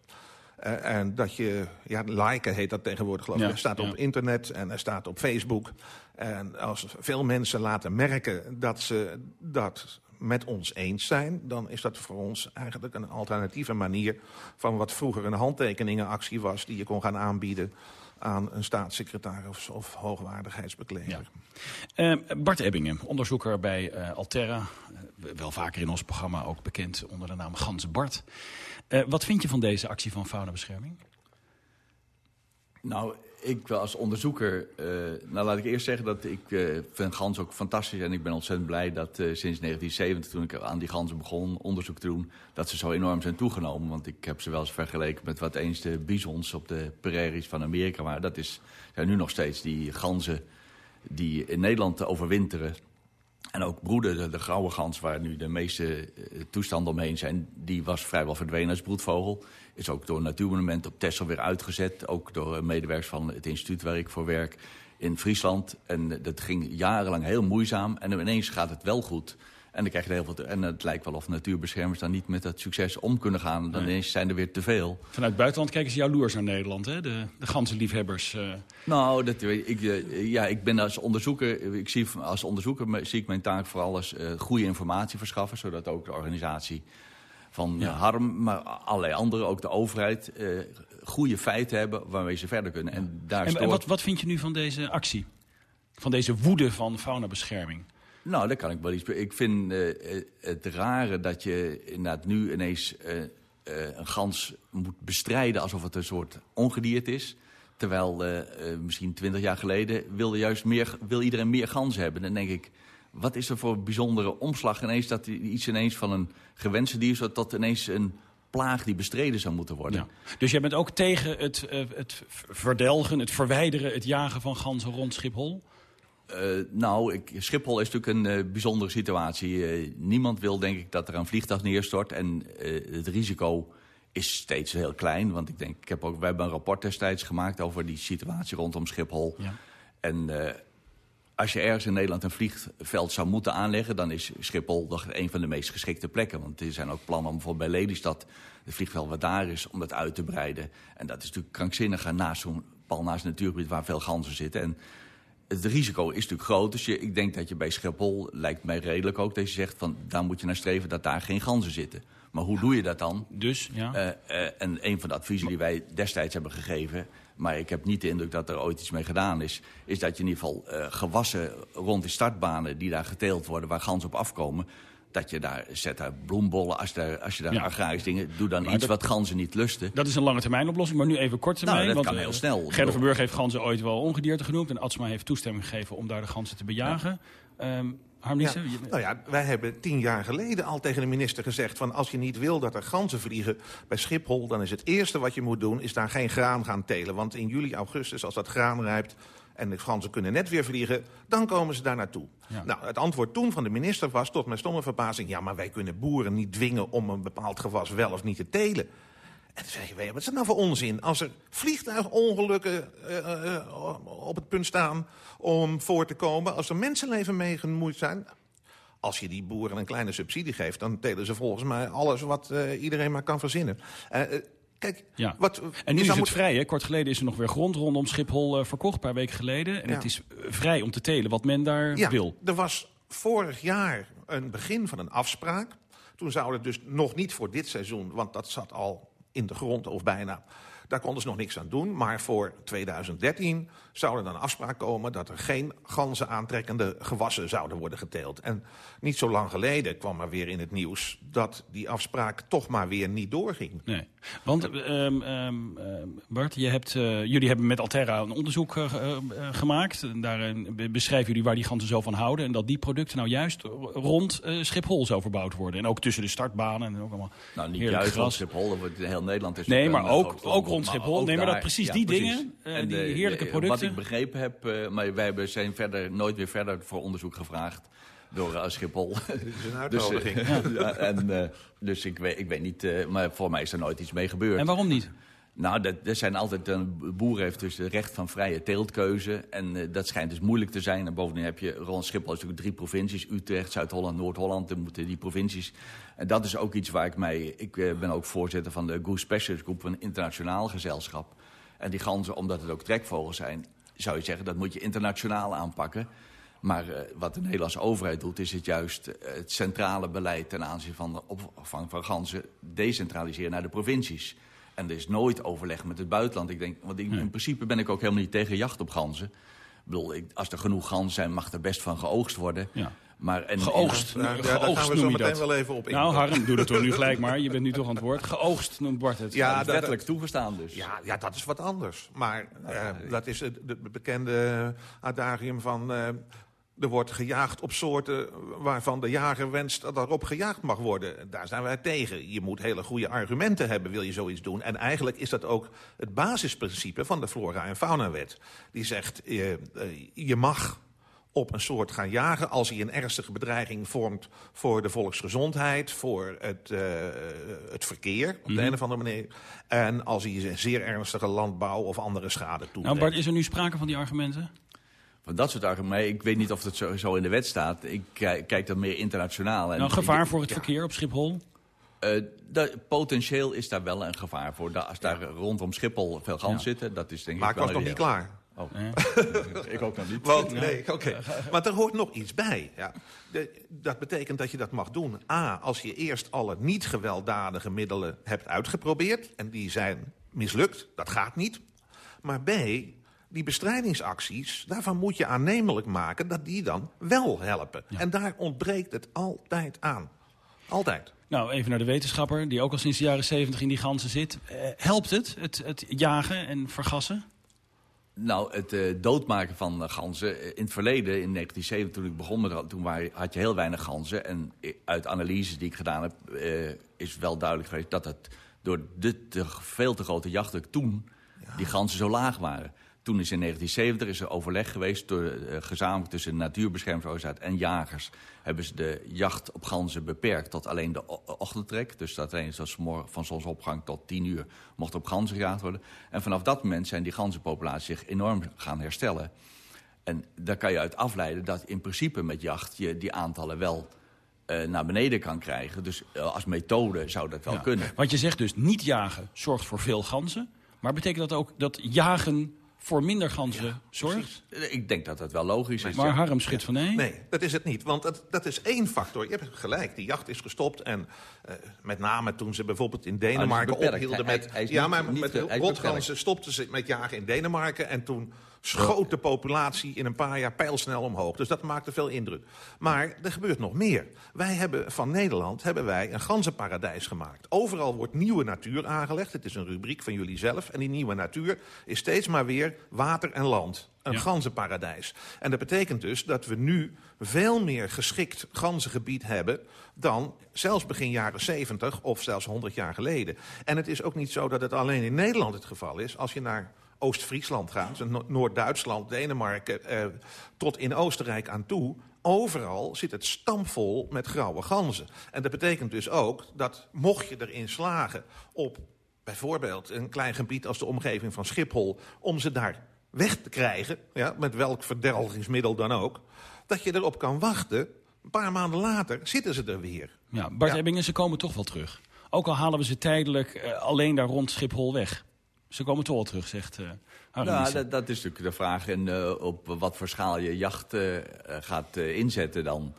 Uh, en dat je, ja, liken heet dat tegenwoordig geloof ik. Ja, staat ja. op internet en er staat op Facebook. En als veel mensen laten merken dat ze dat met ons eens zijn... dan is dat voor ons eigenlijk een alternatieve manier... van wat vroeger een handtekeningenactie was... die je kon gaan aanbieden aan een staatssecretaris of hoogwaardigheidsbekleger. Ja. Uh, Bart Ebbingen, onderzoeker bij uh, Alterra. Uh, wel vaker in ons programma ook bekend onder de naam Gans Bart. Uh, wat vind je van deze actie van faunabescherming? Nou, ik als onderzoeker... Uh, nou, laat ik eerst zeggen dat ik uh, vind gans ook fantastisch. En ik ben ontzettend blij dat uh, sinds 1970, toen ik aan die ganzen begon onderzoek te doen... dat ze zo enorm zijn toegenomen. Want ik heb ze wel eens vergeleken met wat eens de bisons op de prairies van Amerika waren. Dat is, zijn nu nog steeds die ganzen die in Nederland overwinteren... En ook broeden, de, grauwe gans, waar nu de meeste uh, toestanden omheen zijn... die was vrijwel verdwenen als broedvogel. Is ook door natuurmonument op Texel weer uitgezet. Ook door medewerkers van het instituut waar ik voor werk in Friesland. En dat ging jarenlang heel moeizaam. En ineens gaat het wel goed. En, dan krijg je heel veel en het lijkt wel of natuurbeschermers dan niet met dat succes om kunnen gaan. Dan ineens zijn er weer te veel. Vanuit het buitenland kijken ze jaloers naar Nederland, hè? De, de ganzenliefhebbers. Uh... Nou, dat, ik, ja, ik ben als onderzoeker, ik zie, als onderzoeker zie ik mijn taak vooral als uh, goede informatie verschaffen. Zodat ook de organisatie van ja. Harm, maar allerlei anderen, ook de overheid, uh, goede feiten hebben waarmee ze verder kunnen. En, daar en, en wat, wat vind je nu van deze actie? Van deze woede van faunabescherming? Nou, daar kan ik wel iets... Ik vind uh, het rare dat je inderdaad nu ineens uh, uh, een gans moet bestrijden... alsof het een soort ongedierte is. Terwijl misschien twintig jaar geleden wilde juist meer, wil iedereen meer ganzen hebben. Dan denk ik, wat is er voor bijzondere omslag ineens... dat iets ineens van een gewenste dier... tot ineens een plaag die bestreden zou moeten worden. Dus jij bent ook tegen het, het verdelgen, het verwijderen... het jagen van ganzen rond Schiphol? Uh, nou, ik, Schiphol is natuurlijk een uh, bijzondere situatie. Uh, niemand wil, denk ik, dat er een vliegtuig neerstort. En het risico is steeds heel klein. Want ik denk, ik heb ook, we hebben een rapport destijds gemaakt over die situatie rondom Schiphol. Ja. En als je ergens in Nederland een vliegveld zou moeten aanleggen... dan is Schiphol nog een van de meest geschikte plekken. Want er zijn ook plannen om bijvoorbeeld bij Lelystad... het vliegveld wat daar is, om dat uit te breiden. En dat is natuurlijk krankzinnig naast zo'n pal naast een natuurgebied waar veel ganzen zitten. En het risico is natuurlijk groot. Dus je, ik denk dat je bij Schiphol, lijkt mij redelijk ook, dat je zegt... van daar moet je naar streven dat daar geen ganzen zitten. Maar hoe doe je dat dan? Dus, ja. Uh, uh, en een van de adviezen die wij destijds hebben gegeven... maar ik heb niet de indruk dat er ooit iets mee gedaan is... is dat je in ieder geval uh, gewassen rond de startbanen die daar geteeld worden... waar ganzen op afkomen dat je daar zet daar bloembollen, als, daar, als je daar ja. agrarisch dingen... doe dan maar iets dat, wat ganzen niet lusten. Dat is een lange termijn oplossing, maar nu even kort termijn. Nou, dat want, kan heel snel. Gerda van Burg heeft ganzen ooit wel ongedierte genoemd... en Atsma heeft toestemming gegeven om daar de ganzen te bejagen. Ja. Um, Harmlisse? Ja. Nou ja, wij hebben tien jaar geleden al tegen de minister gezegd... van als je niet wil dat er ganzen vliegen bij Schiphol... dan is het eerste wat je moet doen, is daar geen graan gaan telen. Want in juli, augustus, als dat graan rijpt en de ganzen kunnen net weer vliegen, dan komen ze daar naartoe. Ja. Nou, het antwoord toen van de minister was, tot mijn stomme verbazing... ja, maar wij kunnen boeren niet dwingen om een bepaald gewas wel of niet te telen. En toen zeg je, wat is dat nou voor onzin? Als er vliegtuigongelukken uh, uh, op het punt staan om voor te komen... als er mensenleven mee gemoeid zijn... Als je die boeren een kleine subsidie geeft... dan telen ze volgens mij alles wat uh, iedereen maar kan verzinnen. Kijk, ja. wat, en nu is het vrij. Hè? Kort geleden is er nog weer grond rondom Schiphol uh, verkocht, een paar weken geleden. En ja. het is vrij om te telen wat men daar ja, wil. Er was vorig jaar een begin van een afspraak. Toen zou het dus nog niet voor dit seizoen, want dat zat al in de grond of bijna... Daar konden ze nog niks aan doen. Maar voor 2013 zou er dan een afspraak komen... dat er geen ganzen aantrekkende gewassen zouden worden geteeld. En niet zo lang geleden kwam er weer in het nieuws... dat die afspraak toch maar weer niet doorging. Nee. Want um, um, Bart, je hebt, uh, jullie hebben met Alterra een onderzoek uh, uh, gemaakt. Daarin beschrijven jullie waar die ganzen zo van houden. En dat die producten nou juist rond Schiphol zo verbouwd worden. En ook tussen de startbanen. En ook allemaal nou, niet juist rond Schiphol. Heel Nederland is Nee, maar ook, ook rond Schiphol. Nee, maar dat precies ja, die precies. dingen, die heerlijke producten. Ik begrepen heb, maar wij hebben, zijn verder, nooit weer verder voor onderzoek gevraagd door uh, Schiphol. [laughs] Dat is een uitnodiging. Dus, [laughs] uh, ja, en, uh, dus ik weet, ik weet niet, maar voor mij is er nooit iets mee gebeurd. En waarom niet? Nou, dat, er zijn altijd, een boer heeft dus het recht van vrije teeltkeuze. En dat schijnt dus moeilijk te zijn. En bovendien heb je rond Schiphol natuurlijk drie provincies. Utrecht, Zuid-Holland, Noord-Holland. Dan moeten die provincies. En dat is ook iets waar ik mee... Ik ben ook voorzitter van de Goose Specialist Groep, een internationaal gezelschap. En die ganzen, omdat het ook trekvogels zijn... zou je zeggen, dat moet je internationaal aanpakken. Maar uh, wat de Nederlandse overheid doet, is het juist uh, het centrale beleid ten aanzien van de opvang van ganzen decentraliseren naar de provincies. En er is nooit overleg met het buitenland. Ik denk, want ik, in principe ben ik ook helemaal niet tegen jacht op ganzen. Ik bedoel, ik, als er genoeg ganzen zijn, mag er best van geoogst worden. Ja. Maar en, geoogst, en, ja, daar gaan we zo meteen wel even op in. Nou, Harm, doe dat toch nu gelijk maar. Je bent nu toch aan het woord. Geoogst noemt Bart het. Ja, dat is wettelijk toegestaan dus. Ja, ja, dat is wat anders. Maar uh, dat is het, het bekende adagium van... Uh, er wordt gejaagd op soorten waarvan de jager wenst dat erop gejaagd mag worden. Daar zijn wij tegen. Je moet hele goede argumenten hebben, wil je zoiets doen. En eigenlijk is dat ook het basisprincipe van de Flora- en Faunawet. Die zegt, je, je mag op een soort gaan jagen... als hij een ernstige bedreiging vormt voor de volksgezondheid... voor het, uh, het verkeer, op de mm -hmm. een of andere manier. En als hij een zeer ernstige landbouw of andere schade toebrengt. Nou Bart, is er nu sprake van die argumenten? Van dat soort argumenten. Ik weet niet of het zo, zo in de wet staat. Ik kijk, kijk dan meer internationaal. En nou, gevaar voor het ja. verkeer op Schiphol? Uh, dat, potentieel is daar wel een gevaar voor. Da, als daar ja. rondom Schiphol veel gans ja. zitten, dat is denk ik Maar ik was nog niet klaar. Oh. [laughs] ik ook nog niet. Want, nee, oké. Okay. Maar er hoort nog iets bij. Ja. De, dat betekent dat je dat mag doen. A, als je eerst alle niet gewelddadige middelen hebt uitgeprobeerd... en die zijn mislukt, dat gaat niet. Maar B, die bestrijdingsacties, daarvan moet je aannemelijk maken... dat die dan wel helpen. Ja. En daar ontbreekt het altijd aan. Altijd. Nou, even naar de wetenschapper, die ook al sinds de jaren 70 in die ganzen zit. Uh, helpt het, het, het jagen en vergassen? Nou, het uh, doodmaken van uh, ganzen. In het verleden, in 1970, toen ik begon met toen had je heel weinig ganzen. En uit analyses die ik gedaan heb, uh, is wel duidelijk geweest dat het door de te, veel te grote jachtdruk toen ja. die ganzen zo laag waren. Toen is in 1970 is er overleg geweest door, uh, gezamenlijk tussen natuurbeschermingsorganisatie en jagers. Hebben ze de jacht op ganzen beperkt tot alleen de ochtendtrek. Dus dat alleen is van zonsopgang tot 10 uur mocht op ganzen gejaagd worden. En vanaf dat moment zijn die ganzenpopulaties zich enorm gaan herstellen. En daar kan je uit afleiden dat in principe met jacht je die aantallen wel uh, naar beneden kan krijgen. Dus uh, als methode zou dat wel ja. kunnen. Want je zegt dus niet jagen zorgt voor veel ganzen. Maar betekent dat ook dat jagen voor minder ganzen ja, zorgt? Precies. Ik denk dat dat wel logisch is. Maar ja. Harm schiet van nee? Nee, dat is het niet. Want dat, dat is één factor. Je hebt gelijk, die jacht is gestopt. En uh, met name toen ze bijvoorbeeld in Denemarken oh, ophielden met... Hij, hij ja, niet, maar niet, met rotganzen stopten ze met jagen in Denemarken. En toen schoot de populatie in een paar jaar pijlsnel omhoog. Dus dat maakte veel indruk. Maar er gebeurt nog meer. Wij hebben van Nederland hebben wij een ganzenparadijs gemaakt. Overal wordt nieuwe natuur aangelegd. Het is een rubriek van jullie zelf. En die nieuwe natuur is steeds maar weer water en land. Een ja. ganzenparadijs. En dat betekent dus dat we nu veel meer geschikt ganzengebied hebben... dan zelfs begin jaren 70 of zelfs 100 jaar geleden. En het is ook niet zo dat het alleen in Nederland het geval is. Als je naar Oost-Friesland gaat, dus Noord-Duitsland, Denemarken... Eh, tot in Oostenrijk aan toe... Overal zit het stampvol met grauwe ganzen. En dat betekent dus ook dat mocht je erin slagen op bijvoorbeeld een klein gebied als de omgeving van Schiphol... om ze daar weg te krijgen, ja, met welk verdelgingsmiddel dan ook... dat je erop kan wachten, een paar maanden later zitten ze er weer. Ja, Bart ja. Ebbingen, ze komen toch wel terug. Ook al halen we ze tijdelijk uh, alleen daar rond Schiphol weg. Ze komen toch wel terug, zegt uh, Nou, dat, dat, is natuurlijk de vraag en, uh, op wat voor schaal je jacht uh, gaat inzetten dan.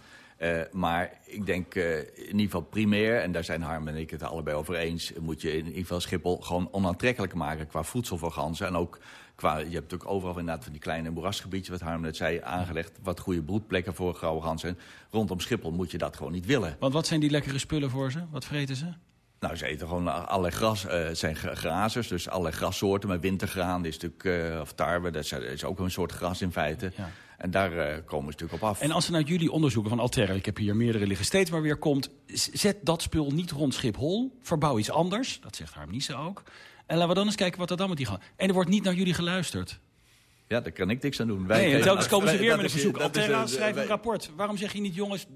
Maar ik denk in ieder geval primair, en daar zijn Harm en ik het allebei over eens... moet je in ieder geval Schiphol gewoon onaantrekkelijk maken qua voedsel voor ganzen. En ook qua, je hebt natuurlijk overal inderdaad van die kleine moerasgebiedjes... wat Harm net zei, aangelegd, wat goede broedplekken voor grauwe ganzen. Rondom Schiphol moet je dat gewoon niet willen. Want wat zijn die lekkere spullen voor ze? Wat vreten ze? Nou, ze eten gewoon allerlei gras. Uh, het zijn grazers, dus allerlei grassoorten. Maar wintergraan is natuurlijk, uh, of tarwe, dat is, ook een soort gras in feite. Ja. En daar uh, komen ze natuurlijk op af. En als ze naar jullie onderzoeken van Alterra, ik heb hier meerdere liggen, steeds waar weer komt... zet dat spul niet rond Schiphol, verbouw iets anders. Dat zegt Harmnice ook. En laten we dan eens kijken wat er dan met die gaan. En er wordt niet naar jullie geluisterd. Ja, daar kan ik niks aan doen. Wij nee, [laughs] en telkens komen ze weer met een verzoek. Alterra schrijft een rapport. Waarom zeg je niet, jongens...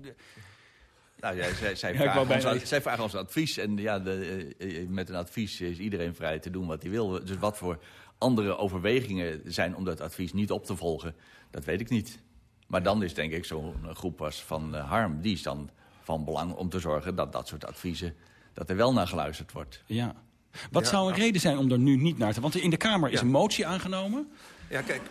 Nou ja, zij, zij, ja, vragen ons, zij, vragen ons, advies. En ja, de, eh, met een advies is iedereen vrij te doen wat hij wil. Dus wat voor andere overwegingen zijn om dat advies niet op te volgen, dat weet ik niet. Maar dan is denk ik zo'n groep als van uh, Harm, die is dan van belang om te zorgen dat dat soort adviezen, dat er wel naar geluisterd wordt. Ja. Wat zou een reden zijn om er nu niet naar te... Want in de Kamer is een motie aangenomen. Ja, kijk,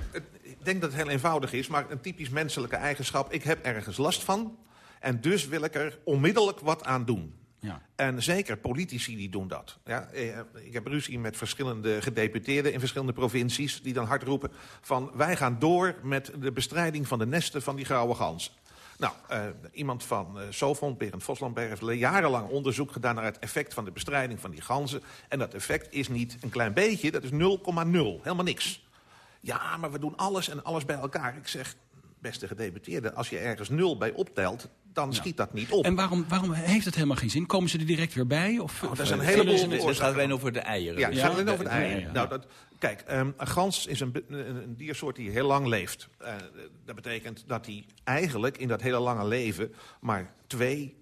ik denk dat het heel eenvoudig is, maar een typisch menselijke eigenschap. Ik heb ergens last van en dus wil ik er onmiddellijk wat aan doen. Ja. En zeker politici die doen dat. Ja, eh, ik heb ruzie met verschillende gedeputeerden in verschillende provincies... die dan hard roepen van wij gaan door met de bestrijding van de nesten van die grauwe gans. Nou, uh, iemand van uh, Sofond, Berend Voslandberg, heeft jarenlang onderzoek gedaan naar het effect van de bestrijding van die ganzen. En dat effect is niet een klein beetje, dat is 0,0. Helemaal niks. Ja, maar we doen alles en alles bij elkaar. Ik zeg, beste gedeputeerde, als je ergens nul bij optelt, dan schiet dat niet op. En waarom, waarom heeft het helemaal geen zin? Komen ze er direct weer bij? Of, nou, dat is een heleboel Het gaat alleen over de eieren. Ja, het gaat alleen over de eieren. Nou, dat, kijk, um, een gans is een, een, diersoort die heel lang leeft. Uh, dat betekent dat hij eigenlijk in dat hele lange leven maar twee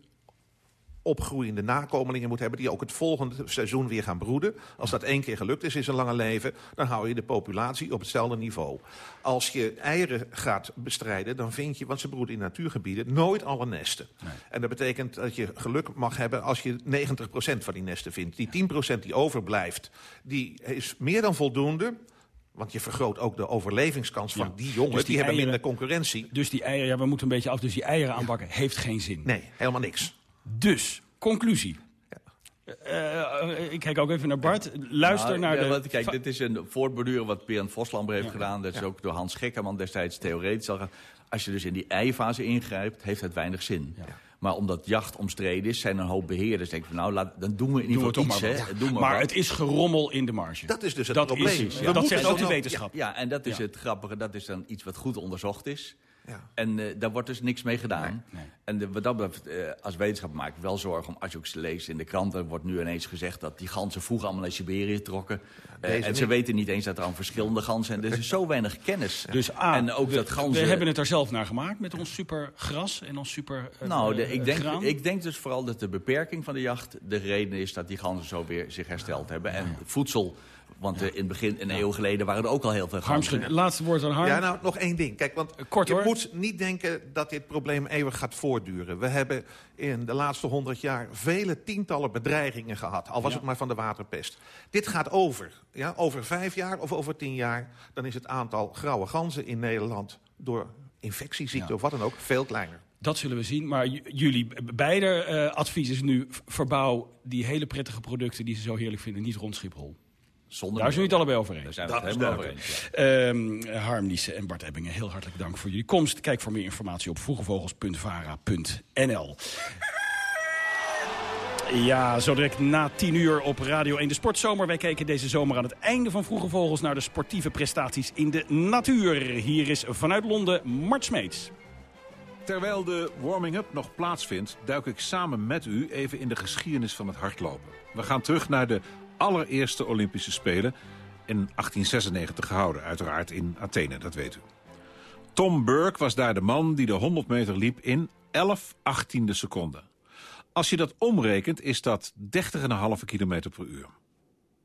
opgroeiende nakomelingen moet hebben... die ook het volgende seizoen weer gaan broeden. Als dat één keer gelukt is in zijn lange leven... dan hou je de populatie op hetzelfde niveau. Als je eieren gaat bestrijden, dan vind je... want ze broeden in natuurgebieden, nooit alle nesten. En dat betekent dat je geluk mag hebben als je 90% van die nesten vindt. Die 10% die overblijft, die is meer dan voldoende... Want je vergroot ook de overlevingskans van die jongens. Dus die, hebben minder concurrentie. Dus die eieren, ja, we moeten een beetje af. Dus die eieren aanbakken heeft geen zin. Nee, helemaal niks. Dus, conclusie. Uh, ik kijk ook even naar Bart. Luister nou, naar ja, de... Wat, kijk, dit is een voortborduren wat Berend Voslamber heeft gedaan. Dat is ook door Hans Gekkerman destijds theoretisch al Als je dus in die eifase ingrijpt, heeft het weinig zin. Maar omdat jacht omstreden is, zijn er een hoop beheerders. Denk van, nou, laat, dan doen we in ieder geval iets. Maar, hè. Maar, maar het is gerommel in de marge. Dat is dus het dat probleem. Is, dat zegt ook de wetenschap. Ja, en dat is het grappige. Dat is dan iets wat goed onderzocht is. Ja. En uh, daar wordt dus niks mee gedaan. Nee, En de, wat dat betreft, uh, als wetenschap maak ik wel zorgen om... als je ook leest in de kranten, wordt nu ineens gezegd... dat die ganzen vroeger allemaal naar Siberië trokken. Ja, uh, en niet. ze weten niet eens dat er al verschillende ganzen zijn. Er is zo weinig kennis. Dus A, en ook we, dat ganzen... we hebben het er zelf naar gemaakt met ons super gras en ons super Nou, de, ik, denk, ik denk dus vooral dat de beperking van de jacht... de reden is dat die ganzen zo weer zich hersteld hebben. En voedsel want uh, in het begin, een eeuw geleden, waren er ook al heel veel ganzen. laatste woord aan Harm. Ja, nou, nog één ding. Kijk, want Kort, je hoor. moet niet denken dat dit probleem eeuwig gaat voortduren. We hebben in de laatste honderd jaar vele tientallen bedreigingen gehad. Al was ja. het maar van de waterpest. Dit gaat over. Ja, over vijf jaar of over tien jaar... dan is het aantal grauwe ganzen in Nederland... door infectieziekte ja. of wat dan ook, veel kleiner. Dat zullen we zien. Maar jullie beide uh, advies is nu... verbouw die hele prettige producten die ze zo heerlijk vinden... niet rond Schiphol. Zonder Daar zijn we het allebei over eens. Daar zijn we het helemaal over eens. Ja. Um, Harm Niese en Bart Ebbingen, heel hartelijk dank voor jullie komst. Kijk voor meer informatie op vroegevogels.vara.nl. Ja, zo direct na 10 uur op Radio 1 de Sportzomer. Wij kijken deze zomer aan het einde van Vroege Vogels... naar de sportieve prestaties in de natuur. Hier is vanuit Londen Mart Smeets. Terwijl de warming-up nog plaatsvindt... duik ik samen met u even in de geschiedenis van het hardlopen. We gaan terug naar de allereerste Olympische Spelen in 1896 gehouden. Uiteraard in Athene, dat weet u. Tom Burke was daar de man die de 100 meter liep in 11 achttiende seconden. Als je dat omrekent is dat 30,5 km per uur.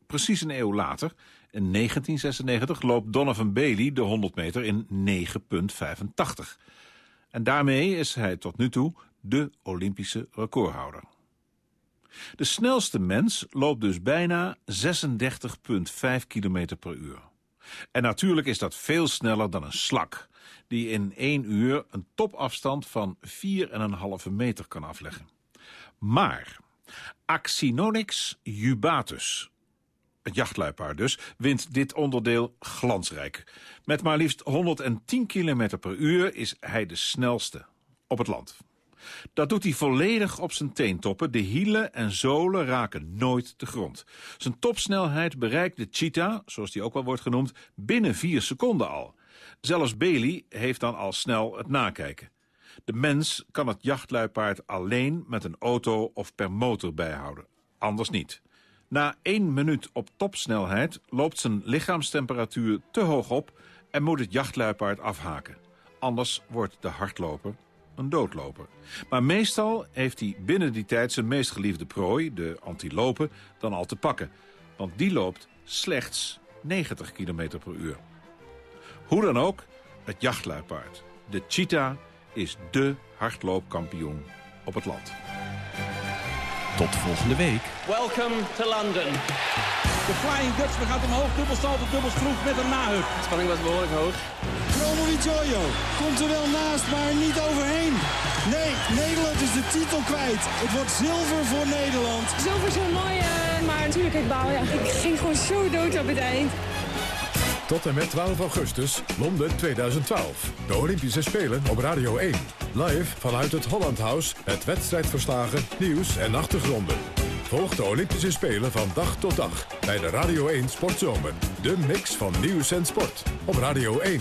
Precies een eeuw later, in 1996, loopt Donovan Bailey de 100 meter in 9,85. En daarmee is hij tot nu toe de Olympische recordhouder. De snelste mens loopt dus bijna 36,5 km per uur. En natuurlijk is dat veel sneller dan een slak... die in één uur een topafstand van 4,5 meter kan afleggen. Maar Axinonyx jubatus, het jachtluipaard dus, wint dit onderdeel glansrijk. Met maar liefst 110 km per uur is hij de snelste op het land. Dat doet hij volledig op zijn teentoppen. De hielen en zolen raken nooit de grond. Zijn topsnelheid bereikt de cheetah, zoals die ook wel wordt genoemd, binnen vier seconden al. Zelfs Bailey heeft dan al snel het nakijken. De mens kan het jachtluipaard alleen met een auto of per motor bijhouden. Anders niet. Na één minuut op topsnelheid loopt zijn lichaamstemperatuur te hoog op... en moet het jachtluipaard afhaken. Anders wordt de hardloper een doodloper. Maar meestal heeft hij binnen die tijd zijn meest geliefde prooi, de antilope, dan al te pakken. Want die loopt slechts 90 km per uur. Hoe dan ook, het jachtluipaard, de cheetah, is dé hardloopkampioen op het land. Tot volgende week. Welcome to London. De Flying Dutchman gaat omhoog, dubbelsalto, dubbelschroef met een nahuk. De spanning was behoorlijk hoog. Jojo komt er wel naast, maar niet overheen. Nee, Nederland is de titel kwijt. Het wordt zilver voor Nederland. Zilver is heel mooi, uh, maar natuurlijk, ik baal. Ja. Ik ging gewoon zo dood op het eind. Tot en met 12 augustus, Londen 2012. De Olympische Spelen op Radio 1. Live vanuit het Holland House, het wedstrijdverslagen, nieuws en achtergronden. Volg de Olympische Spelen van dag tot dag bij de Radio 1 Sportzomer. De mix van nieuws en sport op Radio 1.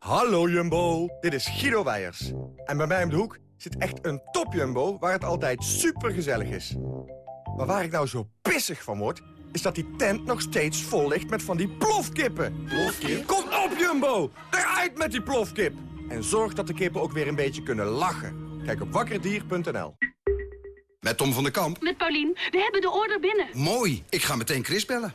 Hallo Jumbo, dit is Guido Weijers. En bij mij om de hoek zit echt een top Jumbo waar het altijd super gezellig is. Maar waar ik nou zo pissig van word, is dat die tent nog steeds vol ligt met van die plofkippen. Plofkip? Kom op Jumbo, eruit met die plofkip. En zorg dat de kippen ook weer een beetje kunnen lachen. Kijk op wakkerdier.nl. Met Tom van der Kamp. Met Paulien. We hebben de order binnen. Mooi. Ik ga meteen Chris bellen.